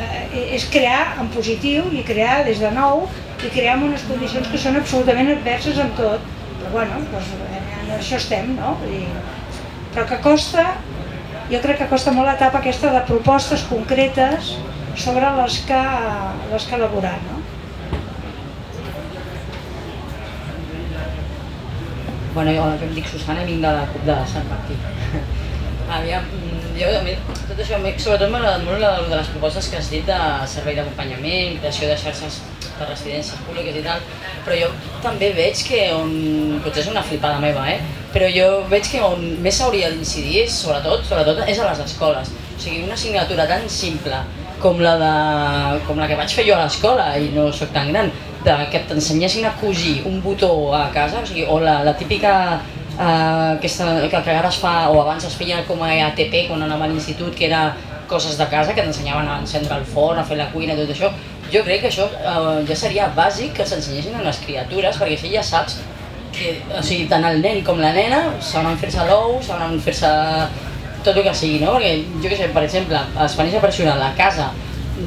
eh, és crear en positiu i crear des de nou i creem unes condicions que són absolutament adverses amb tot. Però bueno, doncs, en això estem, no? Dir, però que costa, jo crec que costa molt l'etapa aquesta de propostes concretes sobre les que, les que elaborar, no? Bueno, jo em dic Susana i vinc de la CUP de Sant Martí. Aviam, jo, a mi, tot això, sobretot m'ha agradat molt de, de les propostes que has dit de servei d'acompanyament, creació de xarxes de residències públiques i tal, però jo també veig que on, potser és una flipada meva, eh? però jo veig que on més s'hauria d'incidir, sobretot, sobretot, és a les escoles. O sigui, una assignatura tan simple com la, de, com la que vaig fer jo a l'escola i no sóc tan gran, de que t'ensenyessin a cosir un botó a casa, o, sigui, o la, la típica eh, aquesta, que, que ara es fa, o abans es feia com a ATP quan anava a l'institut, que era coses de casa, que t'ensenyaven a encendre el forn, a fer la cuina, tot això, jo crec que això eh, ja seria bàsic que s'ensenyessin a les criatures, perquè així ja saps que, o sigui, tant el nen com la nena sabran fer-se l'ou, sabran fer-se tot el que sigui, no? Perquè, jo què sé, per exemple, Espanya personal, a casa,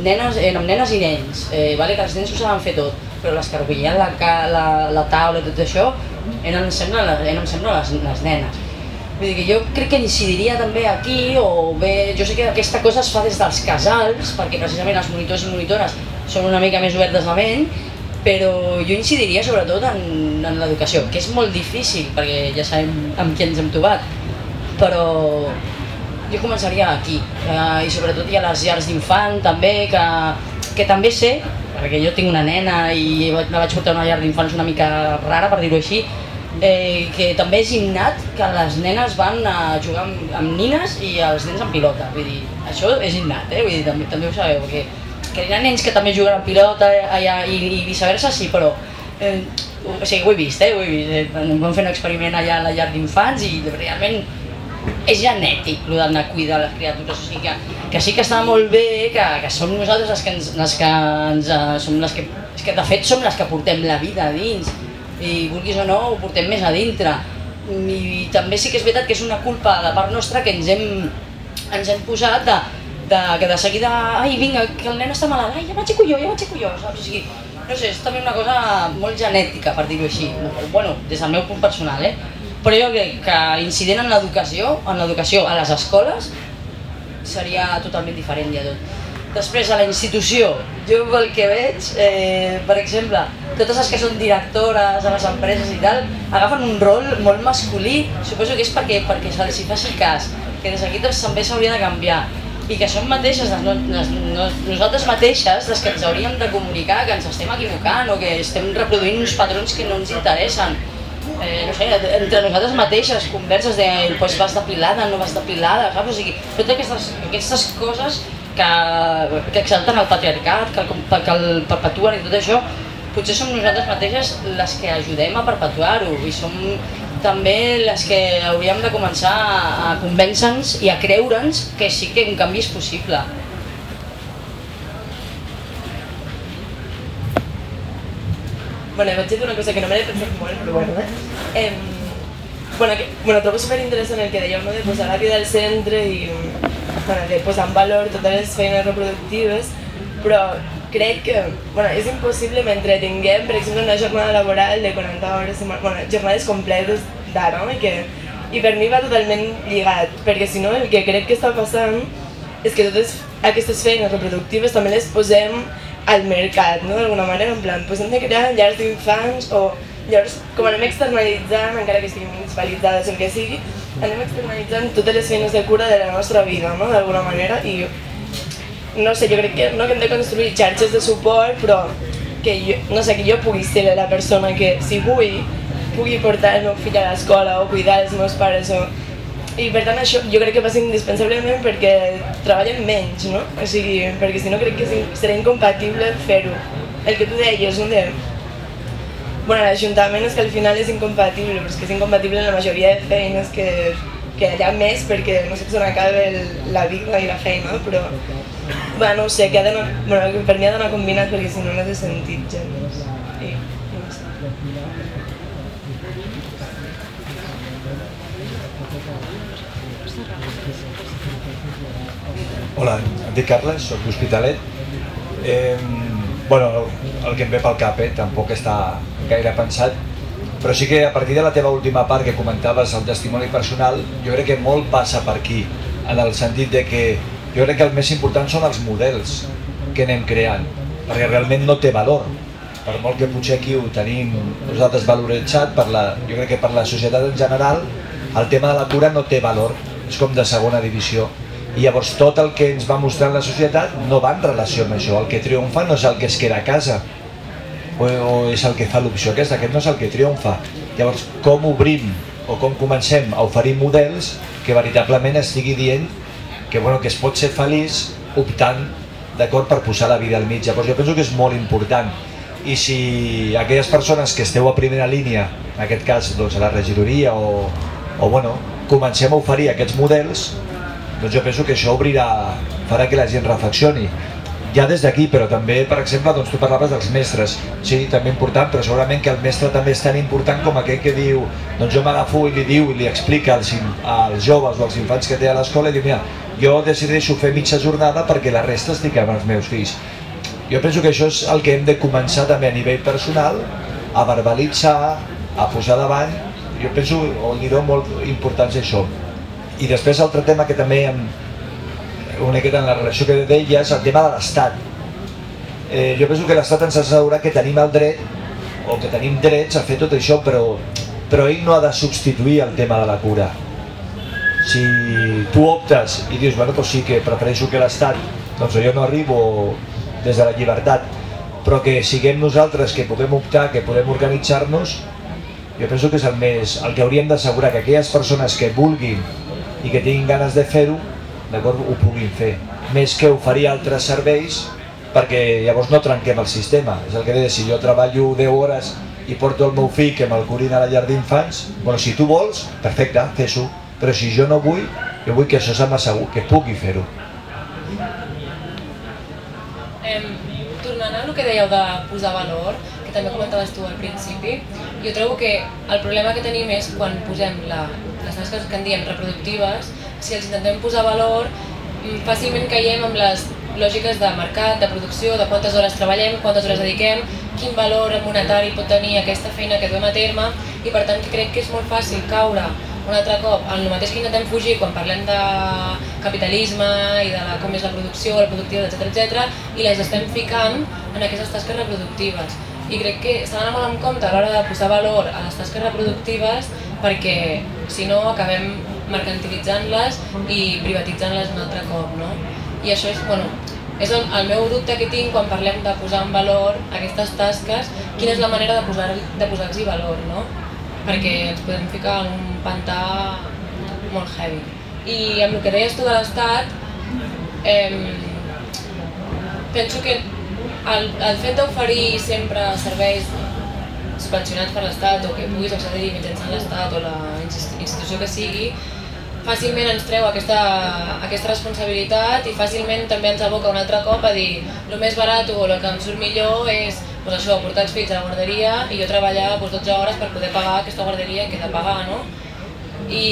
nenes, eh, amb nenes i nens, eh, vale, que els nens ho saben fer tot, però les que la, la, la taula i tot això eren, em sembla, eren, em sembla les, les nenes. Vull dir que jo crec que incidiria també aquí, o bé, jo sé que aquesta cosa es fa des dels casals, perquè precisament els monitors i monitores són una mica més obertes de ment, però jo incidiria sobretot en, en l'educació, que és molt difícil, perquè ja sabem amb qui ens hem trobat, però jo començaria aquí, eh, i sobretot hi ha les llars d'infant també, que, que també sé, perquè jo tinc una nena i la vaig portar a una llar d'infants una mica rara, per dir-ho així, eh, que també és innat que les nenes van a jugar amb, amb nines i els nens amb pilota, vull dir, això és innat, eh? vull dir, també, també ho sabeu, que, que hi ha nens que també juguen amb pilota allà, i, i viceversa, sí, però eh, o sigui, ho he vist, eh? ho he vist, eh? vam fer un experiment allà a la llar d'infants i realment és genètic, el d'anar a cuidar les criatures, o sigui que, que sí que està molt bé, que, que som nosaltres les que ens, les que ens, eh, som les que, és que de fet som les que portem la vida a dins, i vulguis o no, ho portem més a dintre. I també sí que és veritat que és una culpa de part nostra que ens hem, ens hem posat de, de, que de seguida, ai vinga, que el nen està malalt, ai ja m'aixeco jo, ja m'aixeco jo, saps? O sigui, no sé, és també una cosa molt genètica, per dir-ho així, bueno, des del meu punt personal, eh? Però jo crec que incident en l'educació, en l'educació a les escoles, seria totalment diferent ja tot. Després, a la institució, jo pel que veig, eh, per exemple, totes les que són directores a les empreses i tal, agafen un rol molt masculí, suposo que és perquè, perquè se'ls hi faci cas, que des d'aquí doncs, també s'hauria de canviar i que som mateixes, les, les, no, nosaltres mateixes, les que ens hauríem de comunicar que ens estem equivocant o que estem reproduint uns patrons que no ens interessen. Eh, no sé, entre nosaltres mateixes, converses de pues, vas depilada, no vas depilada, saps? O sigui, totes aquestes, aquestes coses que, que exalten el patriarcat, que, el- que el perpetuen i tot això, potser som nosaltres mateixes les que ajudem a perpetuar-ho i som també les que hauríem de començar a, a convèncer-nos i a creure'ns que sí que un canvi és possible. Bueno, vaig dir una cosa que no m'he pensat molt, però bueno, eh? Bueno, que, bueno, trobo superinteressant el que dèieu, no?, de posar la vida al centre i bueno, de posar en valor totes les feines reproductives, però crec que bueno, és impossible mentre tinguem, per exemple, una jornada laboral de 40 hores, bueno, jornades completes d'ara, no? I, que, i per mi va totalment lligat, perquè si no el que crec que està passant és que totes aquestes feines reproductives també les posem al mercat, no? d'alguna manera, en plan, pues hem de crear llars d'infants o llavors com anem externalitzant, encara que estiguin municipalitzades o el que sigui, anem externalitzant totes les feines de cura de la nostra vida, no? d'alguna manera, i no sé, jo crec que, no que hem de construir xarxes de suport, però que jo, no sé, que jo pugui ser la persona que, si vull, pugui portar el meu fill a l'escola o cuidar els meus pares o... I per tant això jo crec que passa indispensablement perquè treballen menys, no? O sigui, perquè si no crec que serà incompatible fer-ho. El que tu deies, no? De... Bueno, l'Ajuntament és que al final és incompatible, però és que és incompatible en la majoria de feines que, que allà més perquè no sé on acaba el, la vida i la feina, però bueno, no sé, que ha d'anar, bueno, per mi ha d'anar combinat perquè si no no té sentit gens. I, Hola, em dic Carles, soc d'Hospitalet. Eh, bueno, el que em ve pel cap, eh, tampoc està gaire pensat, però sí que a partir de la teva última part que comentaves, el testimoni personal, jo crec que molt passa per aquí, en el sentit de que jo crec que el més important són els models que anem creant, perquè realment no té valor. Per molt que potser aquí ho tenim nosaltres valoritzat, per la, jo crec que per la societat en general, el tema de la cura no té valor, és com de segona divisió. I llavors tot el que ens va mostrant la societat no va en relació amb això. El que triomfa no és el que es queda a casa, o, o és el que fa l'opció aquesta, aquest no és el que triomfa. Llavors, com obrim o com comencem a oferir models que veritablement estigui dient que, bueno, que es pot ser feliç optant d'acord per posar la vida al mig. Llavors jo penso que és molt important i si aquelles persones que esteu a primera línia, en aquest cas doncs, a la regidoria o, o bueno, comencem a oferir aquests models, doncs jo penso que això obrirà, farà que la gent reflexioni ja des d'aquí, però també, per exemple, doncs tu parlaves dels mestres, sí, també important, però segurament que el mestre també és tan important com aquell que diu, doncs jo m'agafo i li diu i li explica als, als joves o als infants que té a l'escola i diu, mira, jo decideixo fer mitja jornada perquè la resta estic amb els meus fills. Jo penso que això és el que hem de començar també a nivell personal, a verbalitzar, a posar davant, jo penso, o li dono molt importància a això. I després altre tema que també em, una miqueta en la relació que deies, el tema de l'Estat. Eh, jo penso que l'Estat ens assegura que tenim el dret, o que tenim drets a fer tot això, però, però ell no ha de substituir el tema de la cura. Si tu optes i dius, bueno, doncs sí que prefereixo que l'Estat, doncs jo no arribo des de la llibertat, però que siguem nosaltres que puguem optar, que podem organitzar-nos, jo penso que és el més, el que hauríem d'assegurar que aquelles persones que vulguin i que tinguin ganes de fer-ho, d'acord, ho puguin fer. Més que oferir altres serveis perquè llavors no trenquem el sistema. És el que deia, si jo treballo 10 hores i porto el meu fill que me'l curin a la llar d'infants, bueno, si tu vols, perfecte, fes-ho, però si jo no vull, jo vull que això se m'assegur, que pugui fer-ho. Em, tornant a el que dèieu de posar valor, també comentaves tu al principi, jo trobo que el problema que tenim és quan posem la, les tasques que en diem reproductives, si els intentem posar valor, mm, fàcilment caiem amb les lògiques de mercat, de producció, de quantes hores treballem, quantes hores dediquem, quin valor monetari pot tenir aquesta feina que duem a terme i per tant crec que és molt fàcil caure un altre cop en el mateix que intentem fugir quan parlem de capitalisme i de la, com és la producció, la productiva, etc etc i les estem ficant en aquestes tasques reproductives i crec que s'ha d'anar molt en compte a l'hora de posar valor a les tasques reproductives perquè si no acabem mercantilitzant-les i privatitzant-les un altre cop, no? I això és, bueno, és el, el meu dubte que tinc quan parlem de posar en valor aquestes tasques, quina és la manera de posar-los de posar valor, no? Perquè ens podem ficar en un pantà molt heavy. I amb el que deies tu de l'Estat, eh, penso que el, el fet d'oferir sempre serveis subvencionats per l'Estat o que puguis accedir mitjançant l'Estat o la institució que sigui, fàcilment ens treu aquesta, aquesta responsabilitat i fàcilment també ens aboca un altre cop a dir el més barat o el que em surt millor és pues això, portar els fills a la guarderia i jo treballar pues, 12 hores per poder pagar aquesta guarderia que he de pagar, no? I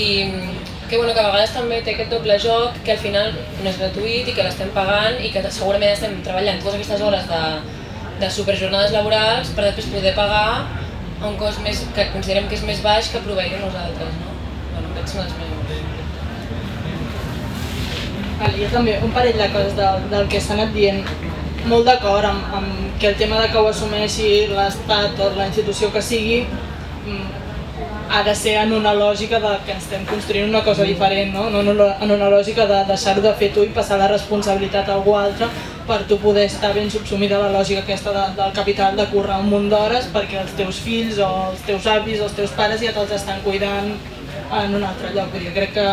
que, bueno, que a vegades també té aquest doble joc que al final no és gratuït i que l'estem pagant i que segurament estem treballant totes aquestes hores de, de superjornades laborals per després poder pagar a un cost més, que considerem que és més baix que proveir nosaltres, no? Bueno, aquests són els meus. Jo també, un parell de coses del, del que s'ha anat dient. Molt d'acord amb, amb que el tema de que ho assumeixi l'Estat o la institució que sigui ha de ser en una lògica de que estem construint una cosa diferent, no? no en una lògica de deixar-ho de fer tu i passar la responsabilitat a algú altre per tu poder estar ben subsumida a la lògica aquesta de, del capital de currar un munt d'hores perquè els teus fills o els teus avis o els teus pares ja te'ls estan cuidant en un altre lloc. Jo crec que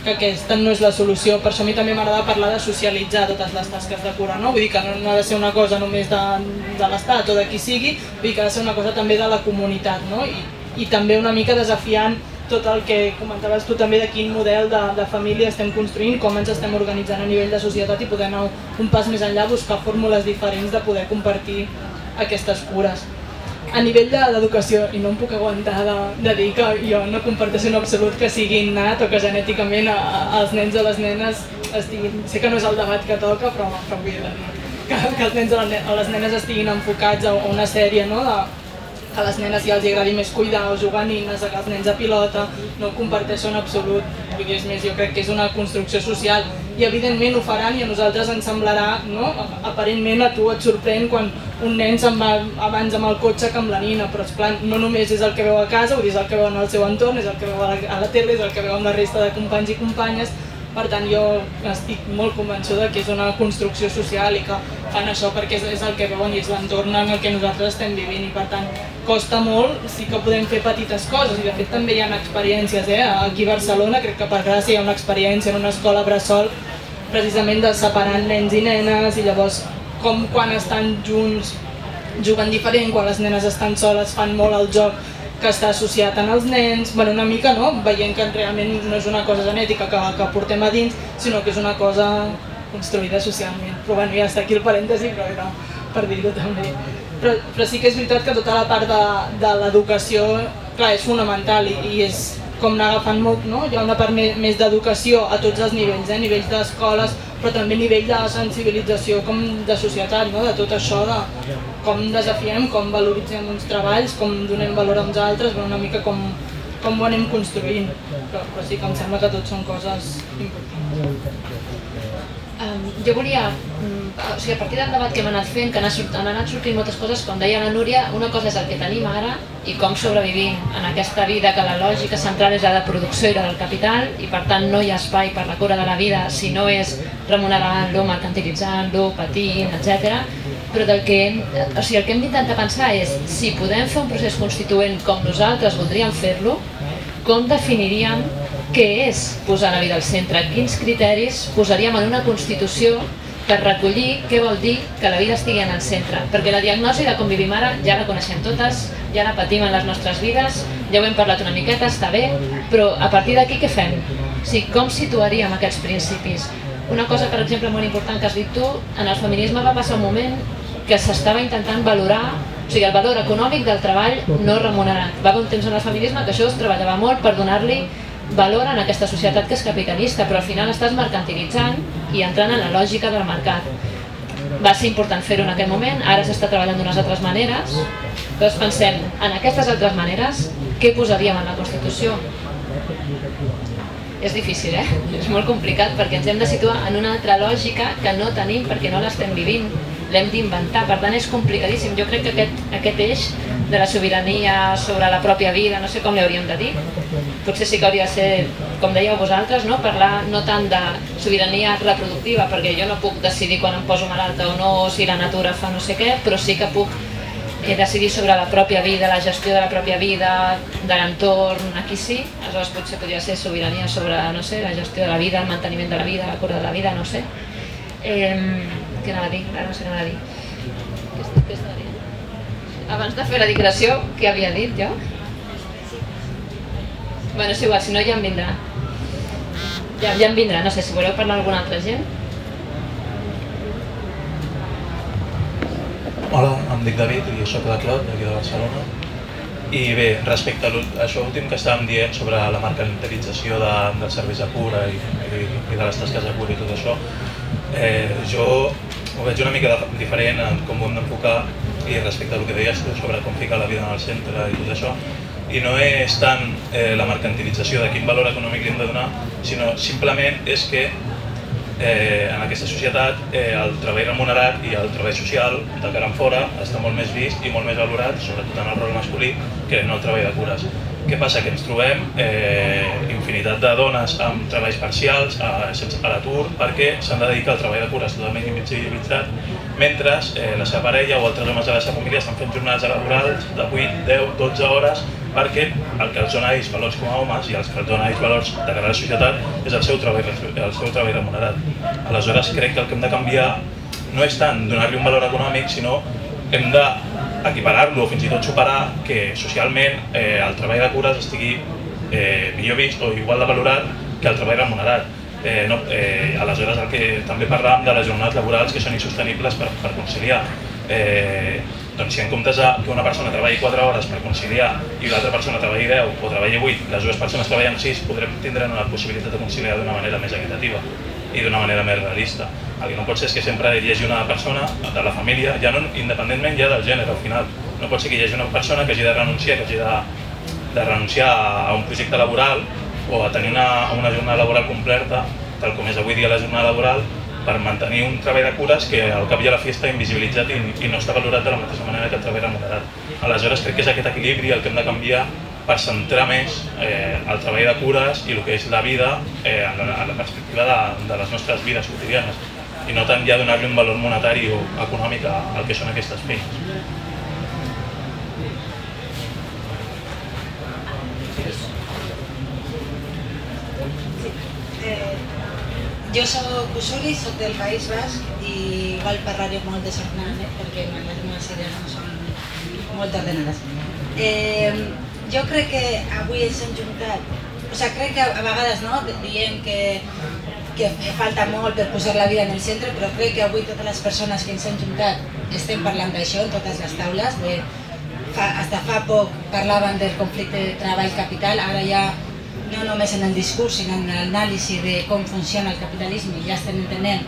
que aquesta no és la solució, per això a mi també m'agrada parlar de socialitzar totes les tasques de cura, no? vull dir que no, no ha de ser una cosa només de, de l'Estat o de qui sigui, vull dir que ha de ser una cosa també de la comunitat, no? I, i també una mica desafiant tot el que comentaves tu també de quin model de, de família estem construint, com ens estem organitzant a nivell de societat i poder anar un pas més enllà, buscar fórmules diferents de poder compartir aquestes cures. A nivell d'educació, i no em puc aguantar de, de dir que jo no comparteixo en absolut que sigui innat o que genèticament a, a, els nens o les nenes estiguin... Sé que no és el debat que toca, però, però vull dir que, que els nens o les nenes estiguin enfocats a una sèrie no, de, que a les nenes ja els agradi més cuidar o jugar a nines, que els nens a pilota, no ho comparteixo en absolut. Vull dir, és més, jo crec que és una construcció social i evidentment ho faran i a nosaltres ens semblarà, no? aparentment a tu et sorprèn quan un nen se'n va abans amb el cotxe que amb la nina, però esclar, no només és el que veu a casa, vull dir, és el que veu en el seu entorn, és el que veu a la, a la tele, és el que veu amb la resta de companys i companyes, per tant, jo estic molt convençuda que és una construcció social i que fan això perquè és, és el que veuen i és l'entorn en el que nosaltres estem vivint. I per tant costa molt, sí que podem fer petites coses. I de fet també hi ha experiències, eh? aquí a Barcelona crec que per gràcia hi ha una experiència en una escola bressol precisament de separar nens i nenes i llavors com quan estan junts juguen diferent, quan les nenes estan soles fan molt el joc que està associat en els nens, bueno, una mica no? veient que realment no és una cosa genètica que, que portem a dins, sinó que és una cosa construïda socialment. Però bueno, ja està aquí el parèntesi, però era per dir-ho també. Però, però sí que és veritat que tota la part de, de l'educació, clar, és fonamental i, i és com anar agafant molt, no? Hi ha una part més, més d'educació a tots els nivells, eh? nivells d'escoles, però també a nivell de sensibilització com de societat, no? de tot això, de com desafiem, com valoritzem uns treballs, com donem valor a uns altres, una mica com, com ho anem construint, però, però sí que em sembla que tot són coses importants. Um, jo volia, um, o sigui, a partir del debat que hem anat fent, que han anat, sortint moltes coses, com deia la Núria, una cosa és el que tenim ara i com sobrevivim en aquesta vida que la lògica central és la de producció i la del capital i per tant no hi ha espai per la cura de la vida si no és remunerant-lo, mercantilitzant-lo, patint, etc. Però del que, o sigui, el que hem d'intentar pensar és si podem fer un procés constituent com nosaltres voldríem fer-lo, com definiríem què és posar la vida al centre, quins criteris posaríem en una Constitució per recollir què vol dir que la vida estigui en el centre. Perquè la diagnosi de com vivim ara ja la coneixem totes, ja la patim en les nostres vides, ja ho hem parlat una miqueta, està bé, però a partir d'aquí què fem? O sigui, com situaríem aquests principis? Una cosa, per exemple, molt important que has dit tu, en el feminisme va passar un moment que s'estava intentant valorar o sigui, el valor econòmic del treball no remunerat. Va haver un temps en el feminisme que això es treballava molt per donar-li valor en aquesta societat que és capitalista, però al final estàs mercantilitzant i entrant en la lògica del mercat. Va ser important fer-ho en aquell moment, ara s'està treballant d'unes altres maneres, doncs pensem, en aquestes altres maneres, què posaríem en la Constitució? És difícil, eh? És molt complicat perquè ens hem de situar en una altra lògica que no tenim perquè no l'estem vivint, l'hem d'inventar, per tant és complicadíssim. Jo crec que aquest, aquest eix de la sobirania sobre la pròpia vida, no sé com li hauríem de dir, potser sí que hauria de ser, com dèieu vosaltres, no? parlar no tant de sobirania reproductiva, perquè jo no puc decidir quan em poso malalta o no, si la natura fa no sé què, però sí que puc eh, decidir sobre la pròpia vida, la gestió de la pròpia vida, de l'entorn, aquí sí, aleshores potser podria ser sobirania sobre, no sé, la gestió de la vida, el manteniment de la vida, la cura de la vida, no sé. Eh, què anava a dir? Ara no sé què anava a dir. Què, què estava dient? Abans de fer la declaració, què havia dit jo? Bueno, és igual, si no ja em vindrà. Ja, ja em vindrà, no sé, si voleu parlar alguna altra gent. Hola, em dic David i sóc de Clot, d'aquí de Barcelona. I bé, respecte a això últim que estàvem dient sobre la mercantilització de, dels serveis de cura i, i, i de les tasques de cura i tot això, eh, jo ho veig una mica diferent en com ho hem d'enfocar i respecte a el que deies tu sobre com ficar la vida en el centre i tot això, i no és tant eh, la mercantilització de quin valor econòmic li hem de donar, sinó simplement és que eh, en aquesta societat eh, el treball remunerat i el treball social de cara en fora està molt més vist i molt més valorat, sobretot en el rol masculí, que no el treball de cures. Què passa? Que ens trobem eh, infinitat de dones amb treballs parcials, a, a l'atur, perquè s'han de dedicar al treball de cures totalment invisibilitzat, mentre eh, la seva parella o altres homes de la seva família estan fent jornades laborals de 8, 10, 12 hores perquè el que els dona ells valors com a homes i els que els dona ells valors de cara a la societat és el seu treball, el seu treball remunerat. Aleshores crec que el que hem de canviar no és tant donar-li un valor econòmic, sinó hem de equiparar-lo o fins i tot superar que socialment eh, el treball de cures estigui eh, millor vist o igual de valorat que el treball remunerat. Eh, no, eh, aleshores el que també parlàvem de les jornades laborals que són insostenibles per, per conciliar. Eh, doncs si en comptes de que una persona treballi 4 hores per conciliar i l'altra persona treballi 10 o treballi 8, les dues persones treballen 6, podrem tindre una possibilitat de conciliar d'una manera més equitativa i d'una manera més realista. El que no pot ser és que sempre hi hagi una persona de la família, ja no, independentment ja del gènere al final, no pot ser que hi hagi una persona que hagi de renunciar, que hagi de, de renunciar a un projecte laboral o a tenir una, una jornada laboral completa, tal com és avui dia la jornada laboral, per mantenir un treball de cures que al cap i a la fi està invisibilitzat i, i no està valorat de la mateixa manera que el treball remunerat. Aleshores crec que és aquest equilibri el que hem de canviar per centrar més eh, el treball de cures i el que és la vida eh, en, la, en la perspectiva de, de les nostres vides quotidianes i no tant ja donar-li un valor monetari o econòmic al que són aquestes feines. Eh, jo soc usuari, soc del País Basc i igual parlaré molt desordenat, eh, perquè les meves idees no són molt ordenades. Eh, jo crec que avui ens hem juntat, o sigui, crec que a vegades no, diem que que falta molt per posar la vida en el centre, però crec que avui totes les persones que ens hem juntat estem parlant d'això en totes les taules. De, fa, hasta fa poc parlaven del conflicte de treball-capital, ara ja no només en el discurs, sinó en l'anàlisi de com funciona el capitalisme, ja estem entenent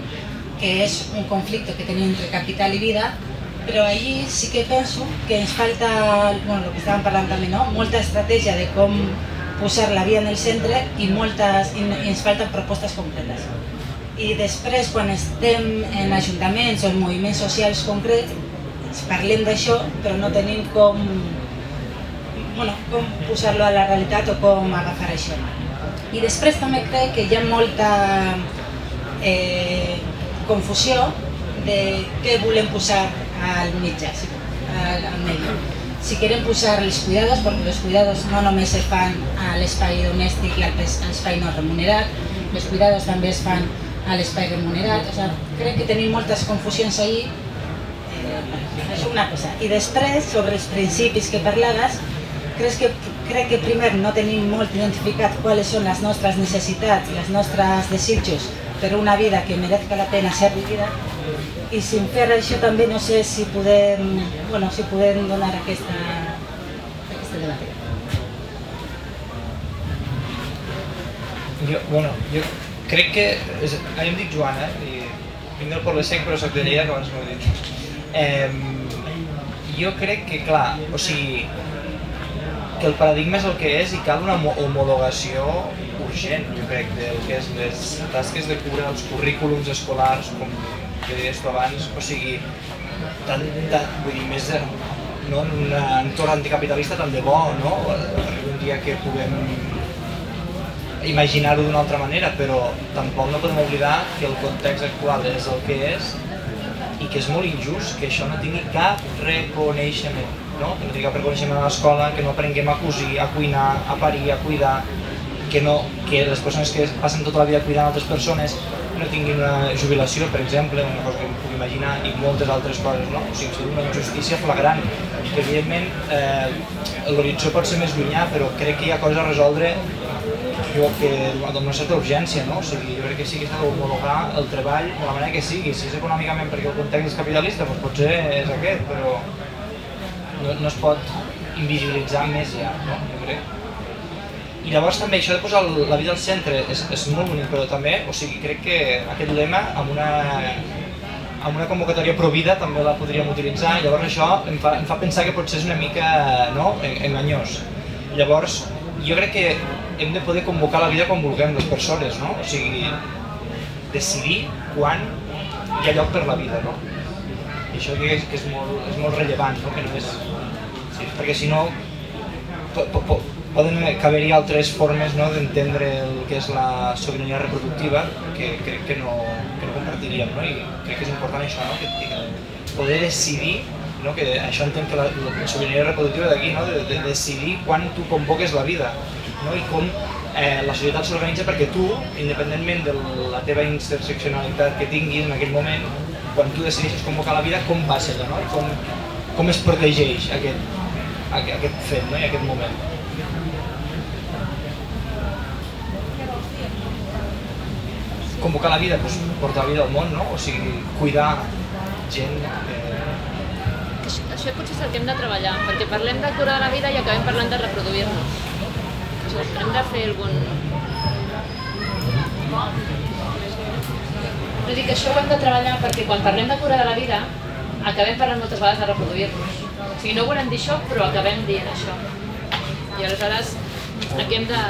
que és un conflicte que tenim entre capital i vida, però allí sí que penso que ens falta, bueno, el que estàvem parlant també, no? molta estratègia de com posar la vida en el centre i, moltes, i ens falten propostes concretes. I després, quan estem en ajuntaments o en moviments socials concrets, parlem d'això, però no tenim com, bueno, com posar-lo a la realitat o com agafar això. I després també crec que hi ha molta eh, confusió de què volem posar al mitjà, al, al medi si querem posar els cuidados, perquè els cuidados no només se fan a l'espai domèstic i a l'espai no remunerat, els cuidados també es fan a l'espai remunerat, o sigui, crec que tenim moltes confusions ahí, eh, és una cosa. I després, sobre els principis que parlaves, crec que, crec que primer no tenim molt identificat quales són les nostres necessitats, les nostres desitjos per una vida que merezca la pena ser vivida, i sin fer això també no sé si podem, bueno, si podem donar aquesta, aquesta debat. Jo, bueno, jo crec que... És, ara em dic Joana i vinc del Poble Sec però soc de Lleida que abans m'ho he dit. Eh, jo crec que, clar, o sigui, que el paradigma és el que és i cal una homologació urgent, jo crec, del que és les tasques de cura, els currículums escolars, com que deies tu abans, o sigui, tant, tant, vull dir, més no, en un entorn anticapitalista tant de bo, no? Un dia que puguem imaginar-ho d'una altra manera, però tampoc no podem oblidar que el context actual és el que és i que és molt injust que això no tingui cap reconeixement, no? que no tingui cap reconeixement a l'escola, que no aprenguem a cosir, a cuinar, a parir, a cuidar, que, no, que les persones que passen tota la vida cuidant altres persones no tinguin una jubilació, per exemple, una cosa que em puc imaginar, i moltes altres coses, no? O sigui, una injustícia flagrant, que evidentment eh, l'horitzó pot ser més llunyà, però crec que hi ha coses a resoldre jo que amb una certa urgència, no? O sigui, jo crec que sí que s'ha d'homologar el treball de la manera que sigui, si és econòmicament perquè el context és capitalista, doncs potser és aquest, però no, no es pot invisibilitzar més ja, no? Jo crec. I llavors també això de posar la vida al centre és, és molt bonic, però també, o sigui, crec que aquest lema amb una, amb una convocatòria provida també la podríem utilitzar, llavors això em fa, em fa pensar que potser és una mica no, enganyós. Llavors, jo crec que hem de poder convocar la vida quan vulguem les persones, no? O sigui, decidir quan hi ha lloc per la vida, no? I això que és, que és, molt, és molt rellevant, no? Que no és... Sí, perquè si no, po, po, poden haver-hi altres formes no, d'entendre el que és la sobirania reproductiva que crec que no, que no compartiríem no? i crec que és important això, no? que, que poder decidir no? que això entenc que la, la sobirania reproductiva d'aquí, no? de, de decidir quan tu convoques la vida no? i com eh, la societat s'organitza perquè tu, independentment de la teva interseccionalitat que tinguis en aquell moment, quan tu decideixes convocar la vida, com va ser no? I com, com es protegeix aquest, aquest fet no? i aquest moment. Convocar la vida, doncs, portar la vida al món, no? O sigui, cuidar gent... Eh... Això, això potser és el que hem de treballar, perquè parlem de curar la vida i acabem parlant de reproduir-nos. Hem de fer algun... No dic que això ho hem de treballar perquè quan parlem de cura de la vida acabem parlant moltes vegades de reproduir-nos. O sigui, no volem dir això, però acabem dient això. I aleshores aquí hem de,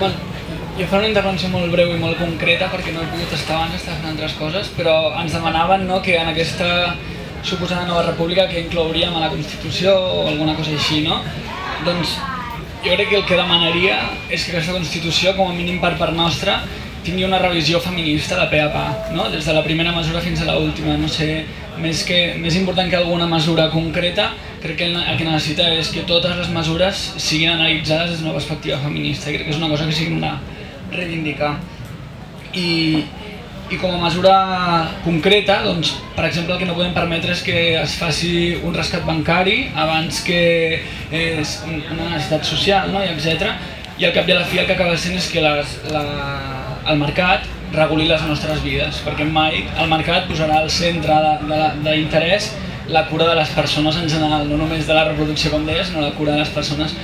Bueno, jo faré una intervenció molt breu i molt concreta perquè no he pogut estar abans, estava fent altres coses, però ens demanaven no, que en aquesta suposada nova república que inclouríem a la Constitució o alguna cosa així, no? Doncs jo crec que el que demanaria és que aquesta Constitució, com a mínim per part nostra, tingui una revisió feminista de pe a pa, no? des de la primera mesura fins a l'última. No sé, més, que, més important que alguna mesura concreta, crec que el que necessita és que totes les mesures siguin analitzades des d'una perspectiva feminista. Crec que és una cosa que hem de reivindicar. I, i com a mesura concreta, doncs, per exemple, el que no podem permetre és que es faci un rescat bancari abans que és una necessitat social, no? i etc. I al cap de la fi el que acaba sent és que les, la, el mercat reguli les nostres vides, perquè mai el mercat posarà al centre d'interès la cura de les persones en general, no només de la reproducció com deies, sinó la cura de les persones.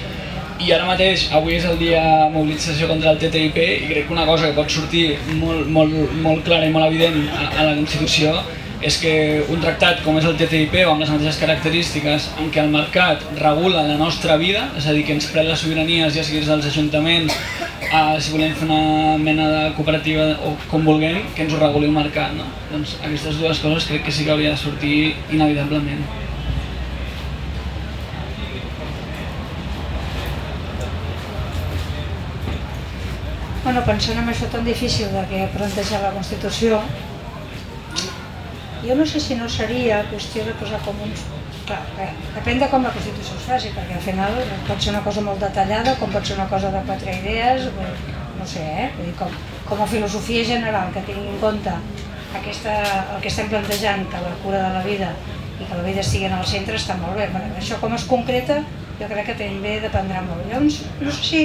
I ara mateix, avui és el dia de mobilització contra el TTIP i crec que una cosa que pot sortir molt, molt, molt clara i molt evident a, a la Constitució és que un tractat com és el TTIP o amb les mateixes característiques en què el mercat regula la nostra vida, és a dir, que ens pren les sobiranies, ja sigui dels ajuntaments, a, si volem fer una mena de cooperativa o com vulguem, que ens ho reguli el mercat. No? Doncs aquestes dues coses crec que sí que hauria de sortir inevitablement. Bueno, pensant en això tan difícil de que planteja la Constitució, jo no sé si no seria qüestió de posar com uns... Clar, bé, depèn de com la Constitució es faci, perquè al final pot ser una cosa molt detallada, com pot ser una cosa de quatre idees, no sé, eh? Vull dir, com, com a filosofia general que tingui en compte aquesta, el que estem plantejant, que la cura de la vida i que la vida estigui en el centre està molt bé, però això com es concreta jo crec que també dependrà molt. Llavors, no sé si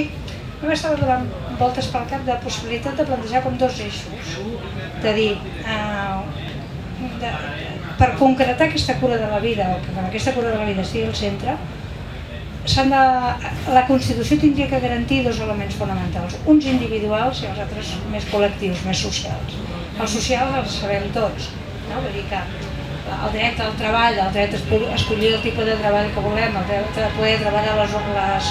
només estava donant voltes pel cap de possibilitat de plantejar com dos eixos, de dir, eh, de, per concretar aquesta cura de la vida, o que aquesta cura de la vida estigui al centre, de, la Constitució tindria que garantir dos elements fonamentals, uns individuals i els altres més col·lectius, més socials. Els socials els sabem tots, no? Vull dir que el dret al treball, el dret a escollir el tipus de treball que volem, el dret a poder treballar les, les,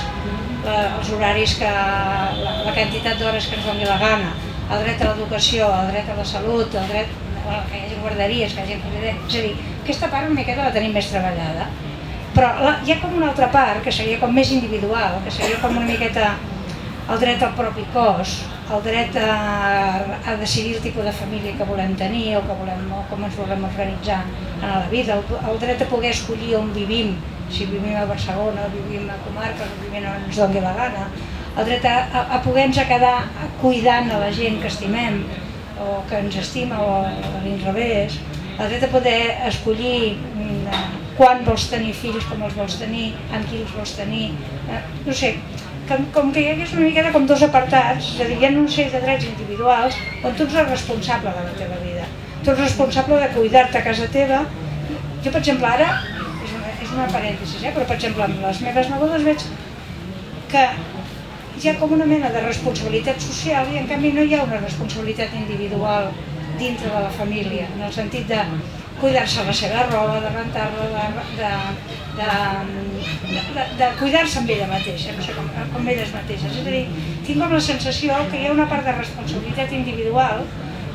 la, els horaris que, la, la quantitat d'hores que ens doni la gana, el dret a l'educació, el dret a la salut, el dret que hi hagi guarderies, que hi hagi... És a dir, aquesta part una miqueta la tenim més treballada, però la, hi ha com una altra part que seria com més individual, que seria com una miqueta el dret al propi cos, el dret a, a decidir el tipus de família que volem tenir o, que volem, o com ens volem organitzar en la vida, el, el dret a poder escollir on vivim, si vivim a Barcelona, vivim a comarques, o vivim on ens doni la gana, el dret a, a, a poder-nos quedar cuidant a la gent que estimem o que ens estima o a l'inrevés, el dret a poder escollir mm, quan vols tenir fills, com els vols tenir, amb qui els vols tenir, eh, no sé, com, que hi hagués una miqueta com dos apartats, és a dir, hi ha un sèrie de drets individuals on tu ets responsable de la teva vida. Tu ets responsable de cuidar-te a casa teva. Jo, per exemple, ara és una parèntesis, eh? però per exemple amb les meves nebodes veig que hi ha com una mena de responsabilitat social i en canvi no hi ha una responsabilitat individual dintre de la família, en el sentit de cuidar-se la seva roba, de rentar-la, de, de, de, de, de cuidar-se amb ella mateixa, no sé, com, com elles mateixes. És a dir, tinc com la sensació que hi ha una part de responsabilitat individual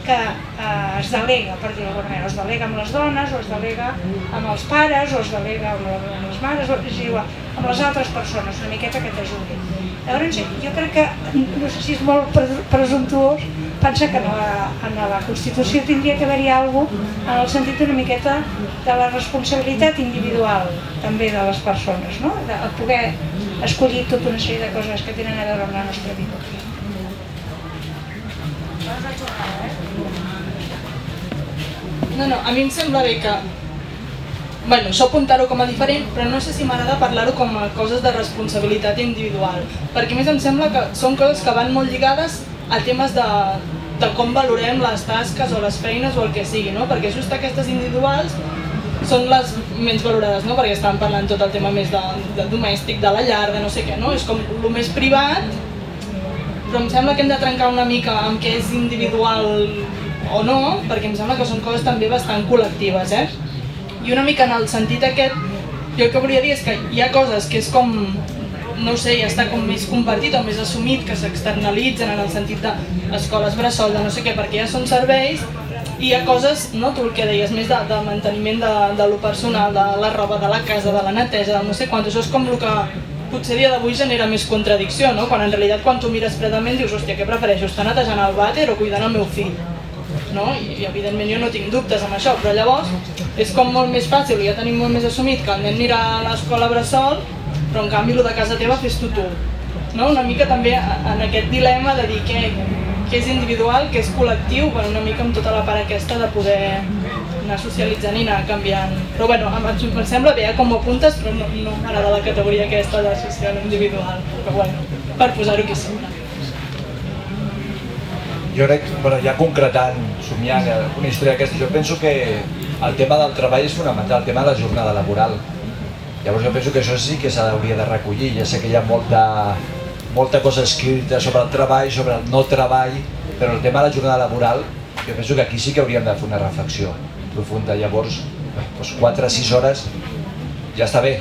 que eh, es delega, per dir-ho d'alguna manera, es delega amb les dones, o es delega amb els pares, o es delega amb, les mares, o és igual, amb les altres persones, una miqueta que t'ajudin. Llavors, jo crec que, no sé si és molt presumptuós, pensa que en la, en la Constitució tindria que haver-hi alguna cosa en el sentit una miqueta de la responsabilitat individual també de les persones, no? de poder escollir tota una sèrie de coses que tenen a veure amb la nostra vida. No, no, a mi em sembla bé que... Bueno, això apuntar-ho com a diferent, però no sé si m'agrada parlar-ho com a coses de responsabilitat individual, perquè més em sembla que són coses que van molt lligades a temes de, de com valorem les tasques o les feines o el que sigui, no? perquè just aquestes individuals són les menys valorades, no? perquè estàvem parlant tot el tema més de, de domèstic, de la llar, de no sé què, no? és com el més privat, però em sembla que hem de trencar una mica amb què és individual o no, perquè em sembla que són coses també bastant col·lectives, eh? I una mica en el sentit aquest, jo el que volia dir és que hi ha coses que és com, no sé, ja està com més compartit o més assumit, que s'externalitzen en el sentit d'escoles bressol, de no sé què, perquè ja són serveis, i hi ha coses, no, tu el que deies, més de, de manteniment de, de lo personal, de la roba, de la casa, de la neteja, de no sé quant, això és com el que potser dia d'avui genera més contradicció, no? quan en realitat quan tu mires fredament dius hòstia, què prefereixo, estar netejant el vàter o cuidant el meu fill? No? I, I evidentment jo no tinc dubtes amb això, però llavors és com molt més fàcil, ja tenim molt més assumit que el nen anirà a l'escola bressol, però en canvi el de casa teva fes-t'ho tu. No? Una mica també en aquest dilema de dir què, què és individual, què és col·lectiu, bueno, una mica amb tota la part aquesta de poder anar socialitzant i anar canviant. Però bueno, em, em sembla bé eh, com ho apuntes, però no, no m'agrada la categoria aquesta de social individual. Però bueno, per posar-ho aquí sobre. Jo crec, bueno, ja concretant, somiant eh, una història d'aquesta, jo penso que el tema del treball és fonamental, el tema de la jornada laboral. Llavors jo penso que això sí que s'hauria de recollir, ja sé que hi ha molta, molta cosa escrita sobre el treball, sobre el no treball, però el tema de la jornada laboral, jo penso que aquí sí que hauríem de fer una reflexió profunda. Llavors, doncs 4 o 6 hores ja està bé.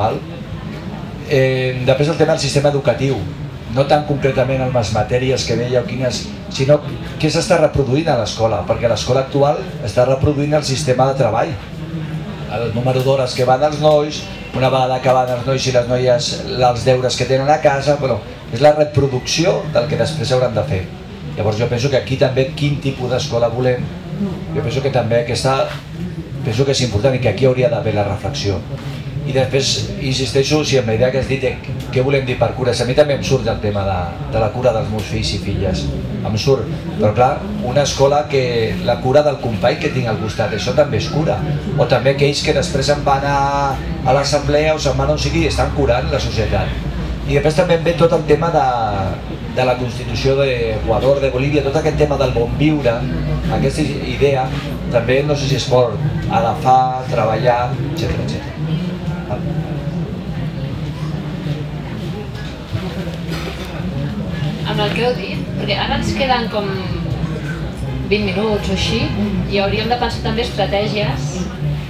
Val? Eh, després el tema del sistema educatiu, no tan concretament en les matèries que dèieu, quines, sinó què s'està reproduint a l'escola, perquè l'escola actual està reproduint el sistema de treball. El número d'hores que van els nois, una vegada que van els nois i les noies els deures que tenen a casa, bueno, és la reproducció del que després hauran de fer. Llavors jo penso que aquí també quin tipus d'escola volem, jo penso que també aquesta, penso que és important i que aquí hauria d'haver la reflexió i després insisteixo si amb la idea que has dit de què volem dir per cures, a mi també em surt el tema de, de la cura dels meus fills i filles. Em surt, però clar una escola que la cura del company que tinc al costat, això també és cura. O també aquells que després em van a, a l'assemblea o se'n van on sigui estan curant la societat. I després també em ve tot el tema de, de la Constitució d'Equador, de Bolívia, tot aquest tema del bon viure, aquesta idea, també no sé si es pot agafar, treballar, etc etc. Amb el que heu dit, perquè ara ens queden com 20 minuts o així i hauríem de pensar també estratègies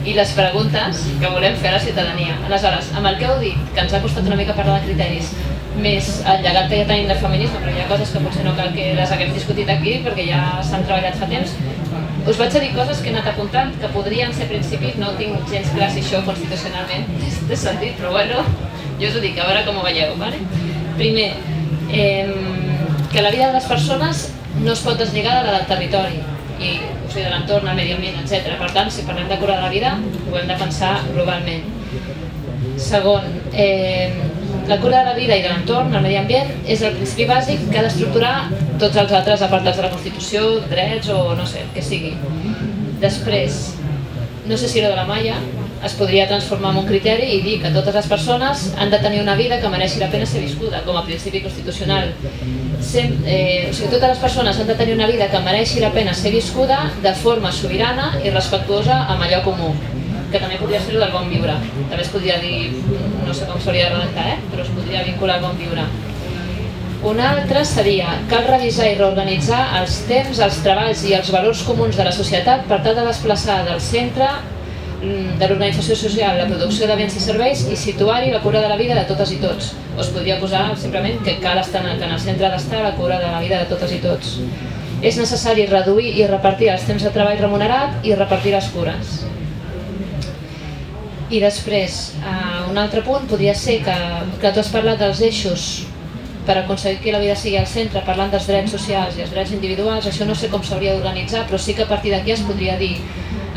i les preguntes que volem fer a la ciutadania. Aleshores, amb el que heu dit, que ens ha costat una mica parlar de criteris, més el llegat que ja tenim de feminisme, però hi ha coses que potser no cal que les haguem discutit aquí perquè ja s'han treballat fa temps, us vaig a dir coses que he anat apuntant que podrien ser principis, no tinc gens clar si això constitucionalment té sentit, però bueno, jo us ho dic, a veure com ho veieu. Vale? Primer, eh, que la vida de les persones no es pot deslligar de la del territori i o sigui, de l'entorn, el medi ambient, etc. Per tant, si parlem de cura de la vida, ho hem de pensar globalment. Segon, eh, la cura de la vida i de l'entorn, el medi ambient, és el principi bàsic que ha d'estructurar tots els altres apartats de la Constitució, drets o no sé, que sigui. Després, no sé si era de la Maia, es podria transformar en un criteri i dir que totes les persones han de tenir una vida que mereixi la pena ser viscuda, com a principi constitucional. Sem, eh, o sigui, totes les persones han de tenir una vida que mereixi la pena ser viscuda de forma sobirana i respectuosa amb allò comú que també podria ser el del bon viure. També es podria dir, no sé com s'hauria de redactar, eh? però es podria vincular al bon viure. Una altra seria, cal revisar i reorganitzar els temps, els treballs i els valors comuns de la societat per tal de desplaçar del centre mm, de l'organització social la producció de béns i serveis i situar-hi la cura de la vida de totes i tots. O es podria posar simplement que cal estar en el centre d'estar la cura de la vida de totes i tots. És necessari reduir i repartir els temps de treball remunerat i repartir les cures. I després, eh, un altre punt podria ser que, que tu has parlat dels eixos per aconseguir que la vida sigui al centre, parlant dels drets socials i els drets individuals, això no sé com s'hauria d'organitzar, però sí que a partir d'aquí es podria dir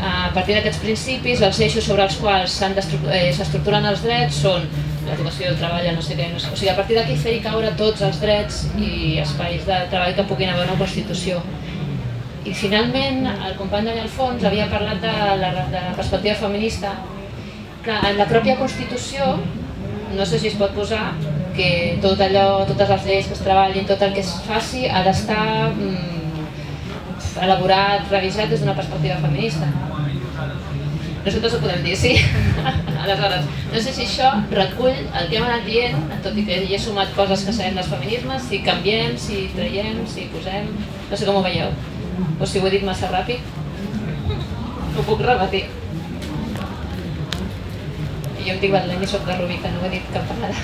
a partir d'aquests principis, els eixos sobre els quals s'estructuren eh, els drets són l'educació, el treball, no sé què, no sé. o sigui, a partir d'aquí fer-hi caure tots els drets i espais de treball que puguin haver una Constitució. I finalment, el company d'allà al fons havia parlat de la, de la perspectiva feminista, que en la pròpia Constitució, no sé si es pot posar, que tot allò, totes les lleis que es treballin, tot el que es faci ha d'estar mm, elaborat, revisat des d'una perspectiva feminista. Nosaltres ho podem dir, sí. Aleshores, no sé si això recull el que hem anat dient, tot i que hi he sumat coses que sabem dels feminismes, si canviem, si traiem, si posem... No sé com ho veieu. O si ho he dit massa ràpid. Ho puc repetir. I jo em dic València, soc de Rubí, que no ho he dit cap vegada.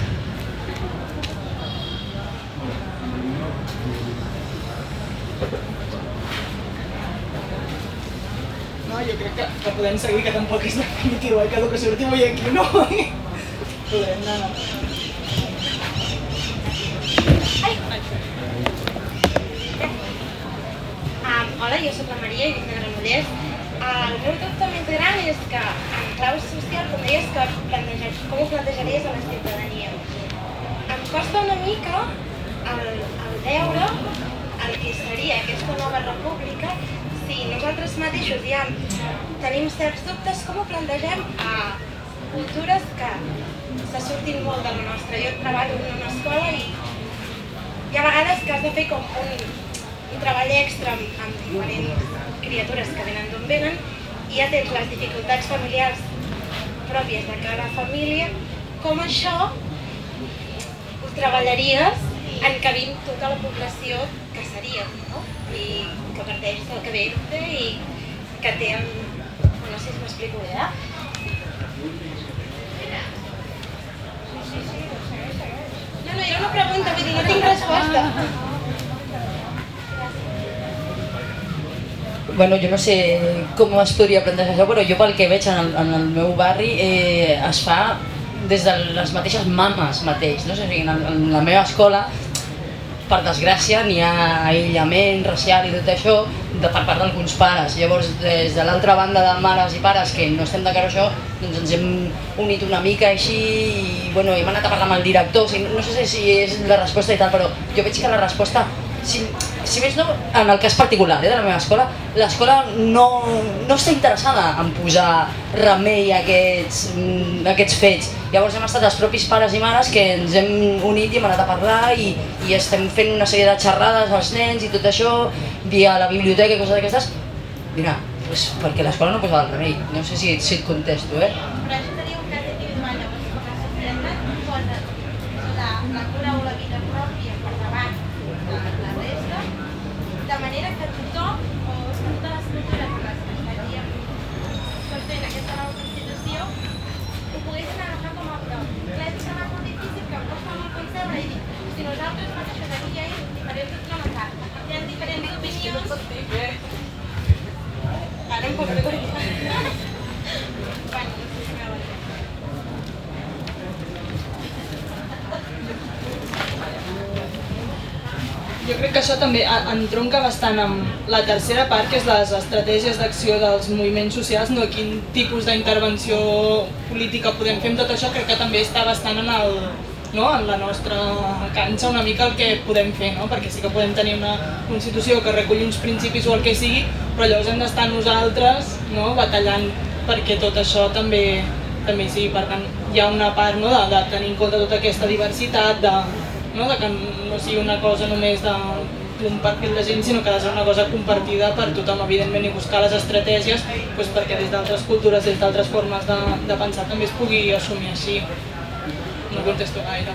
No, jo crec que, que podem seguir, que tampoc és definitiu, eh? que el que surti avui aquí no. Eh? Podem anar... Hola, jo sóc la Maria i vinc de Granollers. El meu dubte més gran és que clau social, com deies, que planteja, com ho plantejaries a la ciutadania? Em costa una mica el, el veure el que seria aquesta nova república si nosaltres mateixos ja tenim certs dubtes, com ho plantegem a cultures que se surtin molt de la nostra. Jo treballo en una escola i hi ha vegades que has de fer com un, un treball extra amb, amb diferents criatures que venen d'on venen i ja tens les dificultats familiars pròpies de cada família, com això ho treballaries encabint tota la població que seria, no? I que parteix del que ve i que té... No sé si m'explico bé, eh? No, no, era una pregunta, vull dir, no tinc resposta. Bueno, jo no sé com es podria plantejar això, però jo pel que veig en el, en el meu barri eh, es fa des de les mateixes mames mateix, no? O sigui, en, en la meva escola, per desgràcia, n'hi ha aïllament racial i tot això de, per part d'alguns pares. Llavors, des de l'altra banda de mares i pares que no estem de cara a això, doncs ens hem unit una mica així i bueno, hem anat a parlar amb el director. O sigui, no sé si és la resposta i tal, però jo veig que la resposta si, si més no, en el cas particular eh, de la meva escola, l'escola no, no està interessada en posar remei a aquests, mm, a aquests fets. Llavors hem estat els propis pares i mares que ens hem unit i hem anat a parlar i, i estem fent una sèrie de xerrades als nens i tot això, via la biblioteca i coses d'aquestes. Mira, pues perquè l'escola no posa el remei. No sé si, si et contesto, eh? Però això seria un cas individual, llavors com a societat posa la, la cura o la vida pròpia per davant de la resta, de manera que tothom, o és que totes les cultures amb les que estaríem tots fent aquesta nova constitució, ho poguessin agafar com a prop. Clar, és que és molt difícil que em costa molt concebre i dir, si nosaltres mateixos aquí ja hi diferents diplomatats, hi ha diferents opinions... Ara em puc recordar. Bueno, no sé si m'heu entès. Jo crec que això també entronca bastant amb la tercera part, que és les estratègies d'acció dels moviments socials, no? quin tipus d'intervenció política podem fer amb tot això, crec que també està bastant en, el, no? en la nostra canxa una mica el que podem fer, no? perquè sí que podem tenir una Constitució que reculli uns principis o el que sigui, però llavors hem d'estar nosaltres no? batallant perquè tot això també també sí, per tant hi ha una part no? de, de tenir en compte tota aquesta diversitat, de, no? de que no sigui una cosa només de d'un perfil de gent, sinó que ha de ser una cosa compartida per tothom, evidentment, i buscar les estratègies doncs perquè des d'altres cultures, des d'altres formes de, de pensar també es pugui assumir així. No contesto gaire.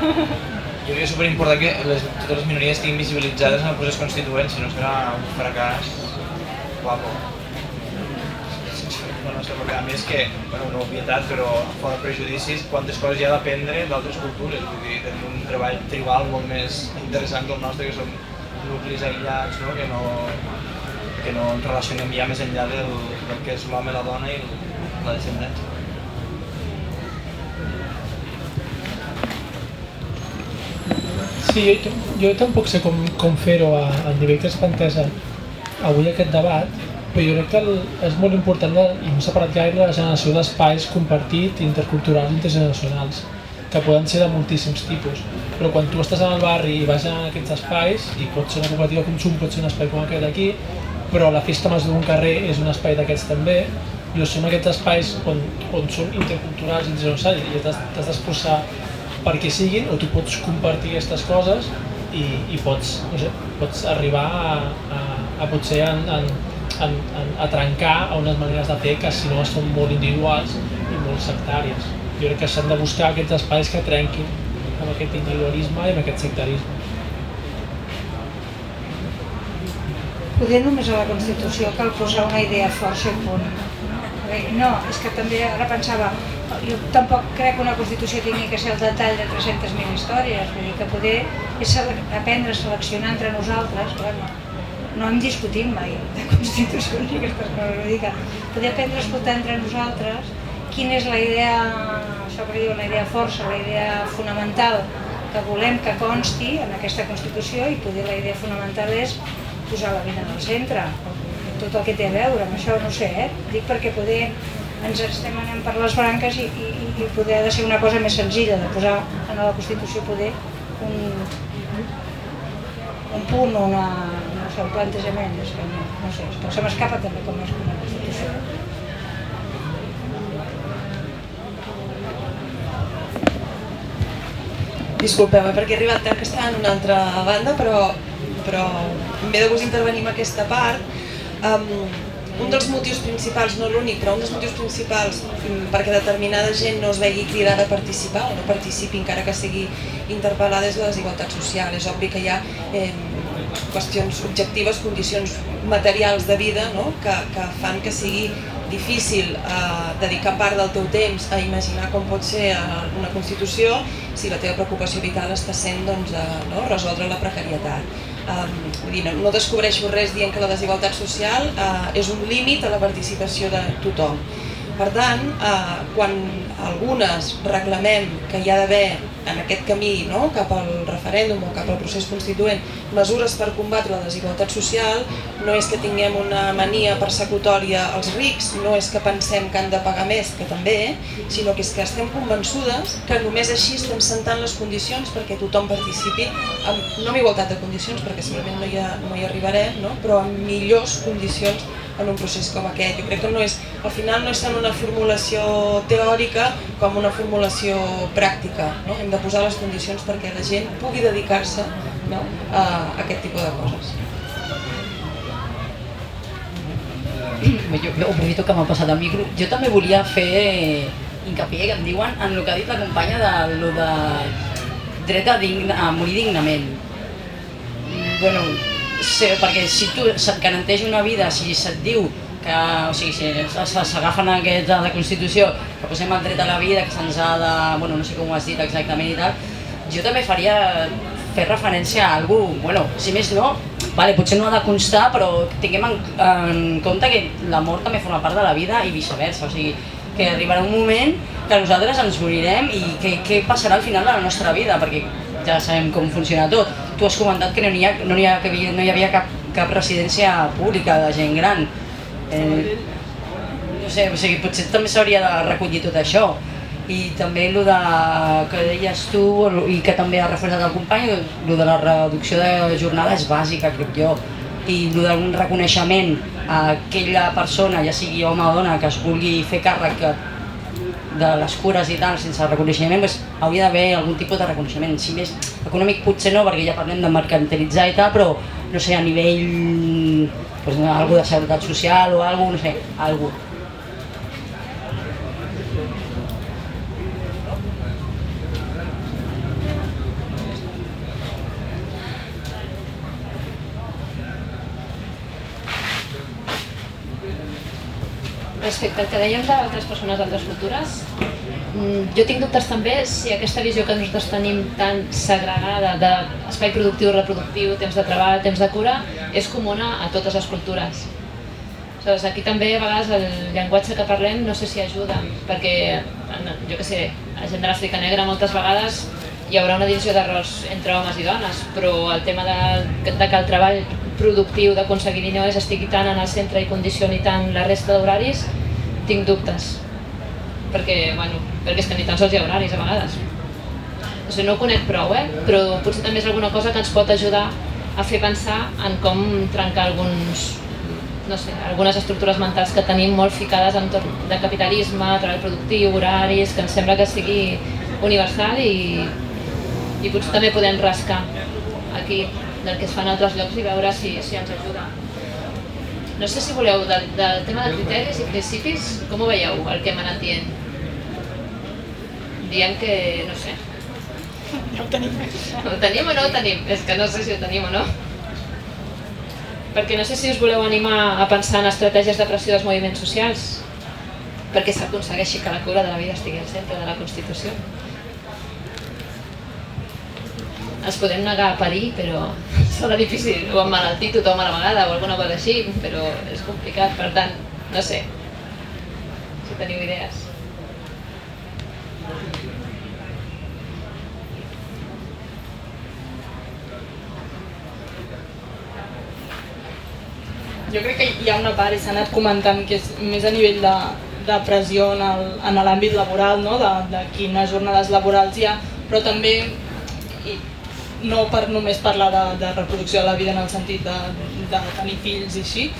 Jo crec que és superimportant que les, totes les minories estiguin visibilitzades en el procés constituent, si no serà un fracàs guapo. La nostra perquè a més que, bueno, una obvietat, però fora prejudicis, quantes coses hi ha d'aprendre d'altres cultures. Vull dir, tenim un treball tribal molt més interessant que el nostre, que són nuclis aïllats, no? que no, que no ens relacionem ja més enllà del, del que és l'home, la dona i la descendència. Sí, jo, jo tampoc sé com, com fer-ho a- al nivell que es planteja avui aquest debat, però jo crec que el, és molt important i no s'ha gaire la generació d'espais compartit interculturals intergeneracionals que poden ser de moltíssims tipus però quan tu estàs en el barri i vas a aquests espais i pot ser una cooperativa de consum, pot ser un espai com aquest aquí però la festa major d'un carrer és un espai d'aquests també i són aquests espais on, on són interculturals i intergeneracionals i t'has d'esforçar perquè siguin o tu pots compartir aquestes coses i, i pots, no sé, pots arribar a, a, a potser en, en, en, en, a trencar a unes maneres de fer que si no són molt individuals i molt sectàries. Jo crec que s'han de buscar aquests espais que trenquin amb aquest individualisme i amb aquest sectarisme. Poder només a la Constitució cal posar una idea força i punt. No, és que també ara pensava, jo tampoc crec que una Constitució tingui que ser el detall de 300.000 històries, vull dir que poder és aprendre a seleccionar entre nosaltres, bueno, no hem discutit mai de constitucions i aquestes coses, vull dir que poder aprendre a escoltar entre nosaltres quina és la idea, això que diu, la idea força, la idea fonamental que volem que consti en aquesta Constitució i poder la idea fonamental és posar la vida en el centre, tot el que té a veure amb això, no sé, eh? Dic perquè poder ens estem anant per les branques i, i, i poder ha de ser una cosa més senzilla, de posar en la Constitució poder un, un punt o una, no sé, un plantejament, és que no, no sé, és se m'escapa també com és una Constitució. Disculpeu, eh, perquè he arribat tard que estava en una altra banda, però, però em ve de gust intervenir en aquesta part. Um, un dels motius principals, no l'únic, però un dels motius principals mm, perquè determinada gent no es vegi cridada a participar o no participi encara que sigui interpel·lada és la desigualtat social. És obvi que hi ha eh, qüestions objectives, condicions materials de vida no? que, que fan que sigui difícil eh, dedicar part del teu temps a imaginar com pot ser eh, una Constitució si la teva preocupació vital està sent doncs, eh, no? resoldre la precarietat. Um, vull dir, no, no descobreixo res dient que la desigualtat social uh, és un límit a la participació de tothom. Per tant, eh, quan algunes reclamem que hi ha d'haver en aquest camí no, cap al referèndum o cap al procés constituent mesures per combatre la desigualtat social, no és que tinguem una mania persecutòria als rics, no és que pensem que han de pagar més, que també, sinó que és que estem convençudes que només així estem sentant les condicions perquè tothom participi, amb, no amb igualtat de condicions, perquè segurament no hi, ha, no hi arribarem, no? però amb millors condicions en un procés com aquest. Jo crec que no és, al final no és tant una formulació teòrica com una formulació pràctica. No? Hem de posar les condicions perquè la gent pugui dedicar-se no? a, aquest tipus de coses. Jo, jo aprofito que m'ha passat el micro. Jo també volia fer hincapié, que em diuen, en el que ha dit la companya de lo de dret a, digne, a morir dignament. Bueno, Sí, perquè si tu se't garanteix una vida, si se't diu que, o sigui, si s'agafen aquest de la Constitució, que posem el dret a la vida, que se'ns ha de, bueno, no sé com ho has dit exactament i tal, jo també faria fer referència a algú, bueno, si més no, vale, potser no ha de constar, però tinguem en, en compte que la mort també forma part de la vida i viceversa, o sigui, que arribarà un moment que nosaltres ens morirem i què, passarà al final de la nostra vida, perquè ja sabem com funciona tot. Tu has comentat que no hi, ha, no hi, ha, que no hi havia cap, cap residència pública de gent gran. Eh, no sé, o sigui, potser també s'hauria de recollir tot això. I també el de, que deies tu i que també ha reforçat el company, el de la reducció de jornada és bàsica, crec jo. I el d'un reconeixement a aquella persona, ja sigui home o dona, que es vulgui fer càrrec de les cures i tal, sense reconeixement, doncs, hauria d'haver algun tipus de reconeixement. Si més econòmic potser no, perquè ja parlem de mercantilitzar i tal, però no sé, a nivell doncs, algo de seguretat social o algo, no sé, algo. Respecte al que dèiem d'altres persones d'altres cultures, mm, jo tinc dubtes també si aquesta visió que nosaltres tenim tan segregada d'espai productiu, reproductiu, temps de treball, temps de cura, és comuna a totes les cultures. Aleshores, aquí també a vegades el llenguatge que parlem no sé si ajuda, perquè, jo que sé, a gent de l'Àfrica Negra moltes vegades hi haurà una divisió de rols entre homes i dones, però el tema de, de que el treball productiu d'aconseguir diners estigui tant en el centre i condicioni tant la resta d'horaris, tinc dubtes. Perquè, bueno, perquè és que ni tan sols hi ha horaris a vegades. O sigui, no ho conec prou, eh? però potser també és alguna cosa que ens pot ajudar a fer pensar en com trencar alguns, no sé, algunes estructures mentals que tenim molt ficades entorn de capitalisme, treball productiu, horaris, que ens sembla que sigui universal i, i potser també podem rascar aquí del que es fa en altres llocs i veure si, si ens ajuda. No sé si voleu, del, del tema de criteris i principis, com ho veieu, el que hem anat dient? Diem que, no sé... No ho tenim. Ho tenim o no ho tenim? És que no sé si ho tenim o no. Perquè no sé si us voleu animar a pensar en estratègies de pressió dels moviments socials perquè s'aconsegueixi que la cura de la vida estigui al centre de la Constitució ens podem negar a parir, però serà difícil, o emmalaltir tothom a la vegada o alguna cosa així, però és complicat, per tant, no sé, si teniu idees. jo crec que hi ha una part, i s'ha anat comentant, que és més a nivell de, de pressió en l'àmbit laboral, no? de, de quines jornades laborals hi ha, però també i no per només parlar de, de reproducció de la vida en el sentit de, de tenir fills i així,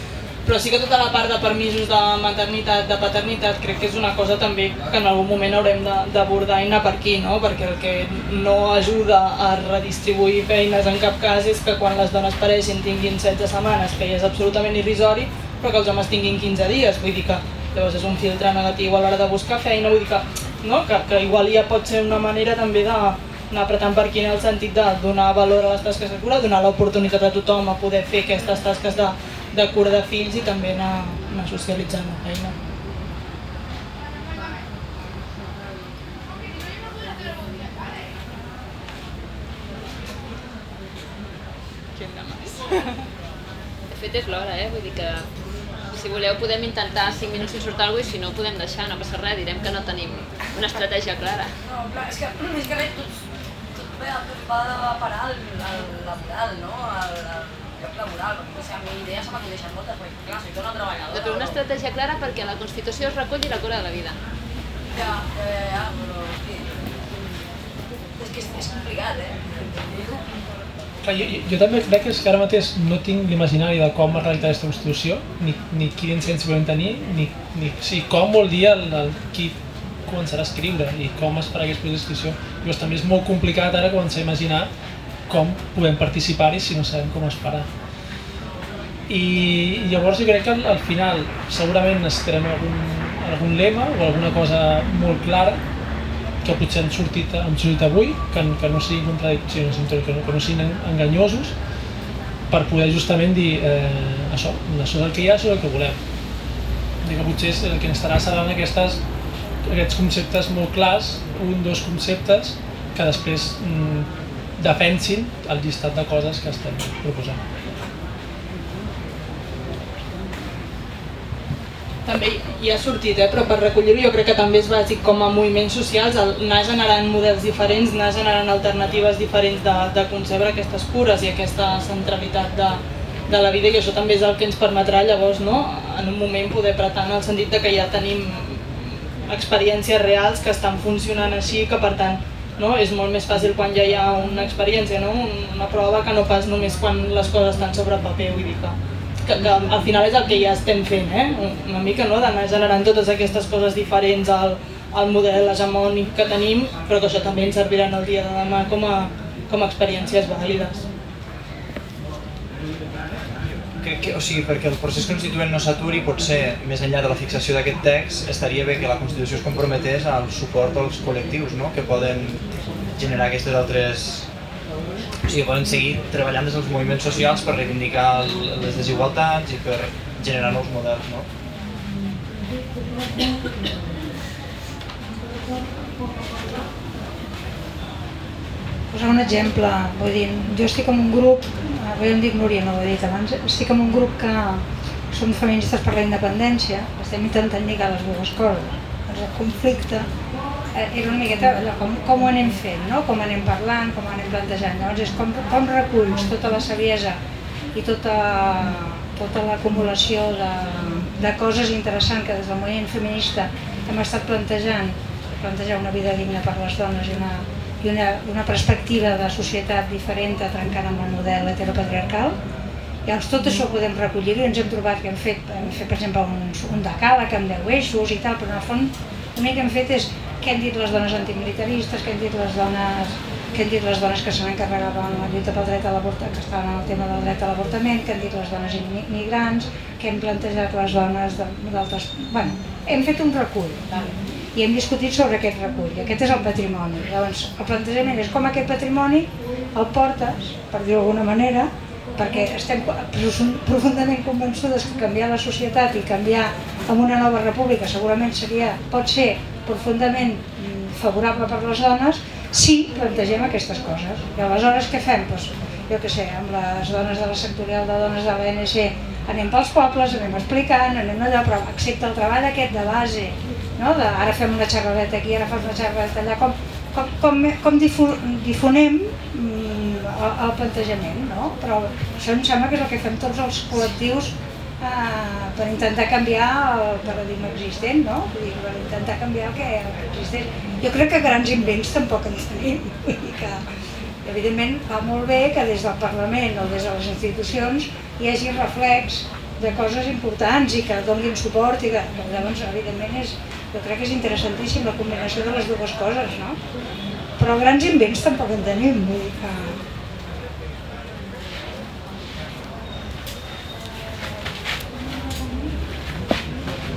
però sí que tota la part de permisos de maternitat, de paternitat, crec que és una cosa també que en algun moment haurem d'abordar i anar per aquí, no? perquè el que no ajuda a redistribuir feines en cap cas és que quan les dones pareixen tinguin 16 setmanes, que ja és absolutament irrisori, però que els homes tinguin 15 dies, vull dir que llavors és un filtre negatiu a l'hora de buscar feina, vull dir que, no? que, que igual ja pot ser una manera també de anar apretant per aquí en el sentit de donar valor a les tasques de cura, donar l'oportunitat a tothom a poder fer aquestes tasques de, de cura de fills i també anar, anar socialitzant la feina. De fet és l'hora, eh? Vull dir que si voleu podem intentar 5 minuts sense sortir alguna cosa i si no podem deixar, no passa res, direm que no tenim una estratègia clara. No, clar, és que, és que res, tot, tot, va, va de parar al, al laboral, no? Al, al lloc laboral, perquè no sé, a mi idees se m'acudeixen moltes, perquè clar, soy dona treballadora. Però una estratègia clara perquè a la Constitució es reculli la cura de la vida. Ja, ja, ja, ja, però, hosti, és que és, és complicat, eh? Clar, jo, jo, jo també crec que, és que ara mateix no tinc l'imaginari de com es redacta aquesta Constitució, ni, ni quina incidència podem tenir, ni, ni sí, com vol dir el, el, qui començarà a escriure i com es farà aquest procés d'inscripció. Llavors també és molt complicat ara començar a imaginar com podem participar-hi si no sabem com es farà. I llavors jo crec que al, al final segurament necessitarem algun, algun lema o alguna cosa molt clara que potser han sortit, han sortit avui, que, que no siguin contradiccions, que no, que no siguin enganyosos, per poder justament dir eh, això, això és el que hi ha, això és el que volem. I que potser el que ens estarà seran aquestes, aquests conceptes molt clars, un, dos conceptes, que després mm, defensin el llistat de coses que estem proposant. També hi ha sortit, eh? però per recollir-ho jo crec que també és bàsic com a moviments socials el anar generant models diferents, anar generant alternatives diferents de, de concebre aquestes cures i aquesta centralitat de, de la vida i això també és el que ens permetrà llavors no? en un moment poder apretar en el sentit de que ja tenim experiències reals que estan funcionant així que per tant no? és molt més fàcil quan ja hi ha una experiència, no? una prova que no pas només quan les coses estan sobre paper, vull dir que, que, que al final és el que ja estem fent, eh? una mica no? d'anar generant totes aquestes coses diferents al, al model hegemònic que tenim, però que això també ens servirà en el dia de demà com a, com a experiències vàlides. Crec que, o sigui, perquè el procés constituent no s'aturi, potser més enllà de la fixació d'aquest text, estaria bé que la Constitució es comprometés al suport als col·lectius no? que poden generar aquestes altres... O sigui, poden seguir treballant des dels moviments socials per reivindicar les desigualtats i per generar nous models. No? Posar un exemple, vull dir, jo estic en un grup, avui em dic Núria, no ho he dit abans, estic en un grup que som feministes per la independència, estem intentant lligar les dues coses. Doncs el conflicte eh, era una miqueta com, com ho anem fent, no? com anem parlant, com anem plantejant. Llavors és com, com reculls tota la saviesa i tota, tota l'acumulació de, de coses interessants que des del moviment feminista hem estat plantejant, plantejar una vida digna per les dones i una, i una, una perspectiva de societat diferent trencant amb el model heteropatriarcal. Llavors tot això ho podem recollir-ho i ens hem trobat que hem fet, hem fet per exemple un, un decàleg amb 10 eixos i tal, però en el fons l'únic que hem fet és què han dit les dones antimilitaristes, què han dit les dones què han dit les dones que se n'encarregaven la lluita pel dret a l'avortament, que estaven en el tema del dret a l'avortament, què han dit les dones immigrants, què han plantejat les dones d'altres... Bueno, hem fet un recull, vale? I hem discutit sobre aquest recull, aquest és el patrimoni. Llavors, el plantejament és com aquest patrimoni el portes, per dir-ho d'alguna manera, perquè estem profundament convençudes que canviar la societat i canviar amb una nova república segurament seria, pot ser profundament mm, favorable per les dones si plantegem aquestes coses. I aleshores què fem? Doncs, jo què sé, amb les dones de la sectorial de dones de l'ANC anem pels pobles, anem explicant, anem allà, però excepte el treball aquest de base, no? de, ara fem una xerradeta aquí, ara fas una xerradeta allà, com, com, com, com difonem mm, el, el plantejament, no? però això em sembla que és el que fem tots els col·lectius eh, per intentar canviar el paradigma existent, no? Vull dir, per intentar canviar el que existeix. Jo crec que grans invents tampoc en tenim, vull dir que evidentment va molt bé que des del Parlament o des de les institucions hi hagi reflex de coses importants i que donin suport i que llavors evidentment és, jo crec que és interessantíssim la combinació de les dues coses, no? Però grans invents tampoc en tenim, vull dir que...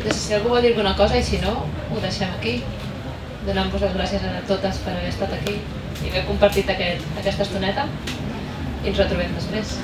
No sé si algú vol dir alguna cosa i si no, ho deixem aquí. Donem-vos les gràcies a totes per haver estat aquí i haver compartit aquest, aquesta estoneta i ens retrobem després.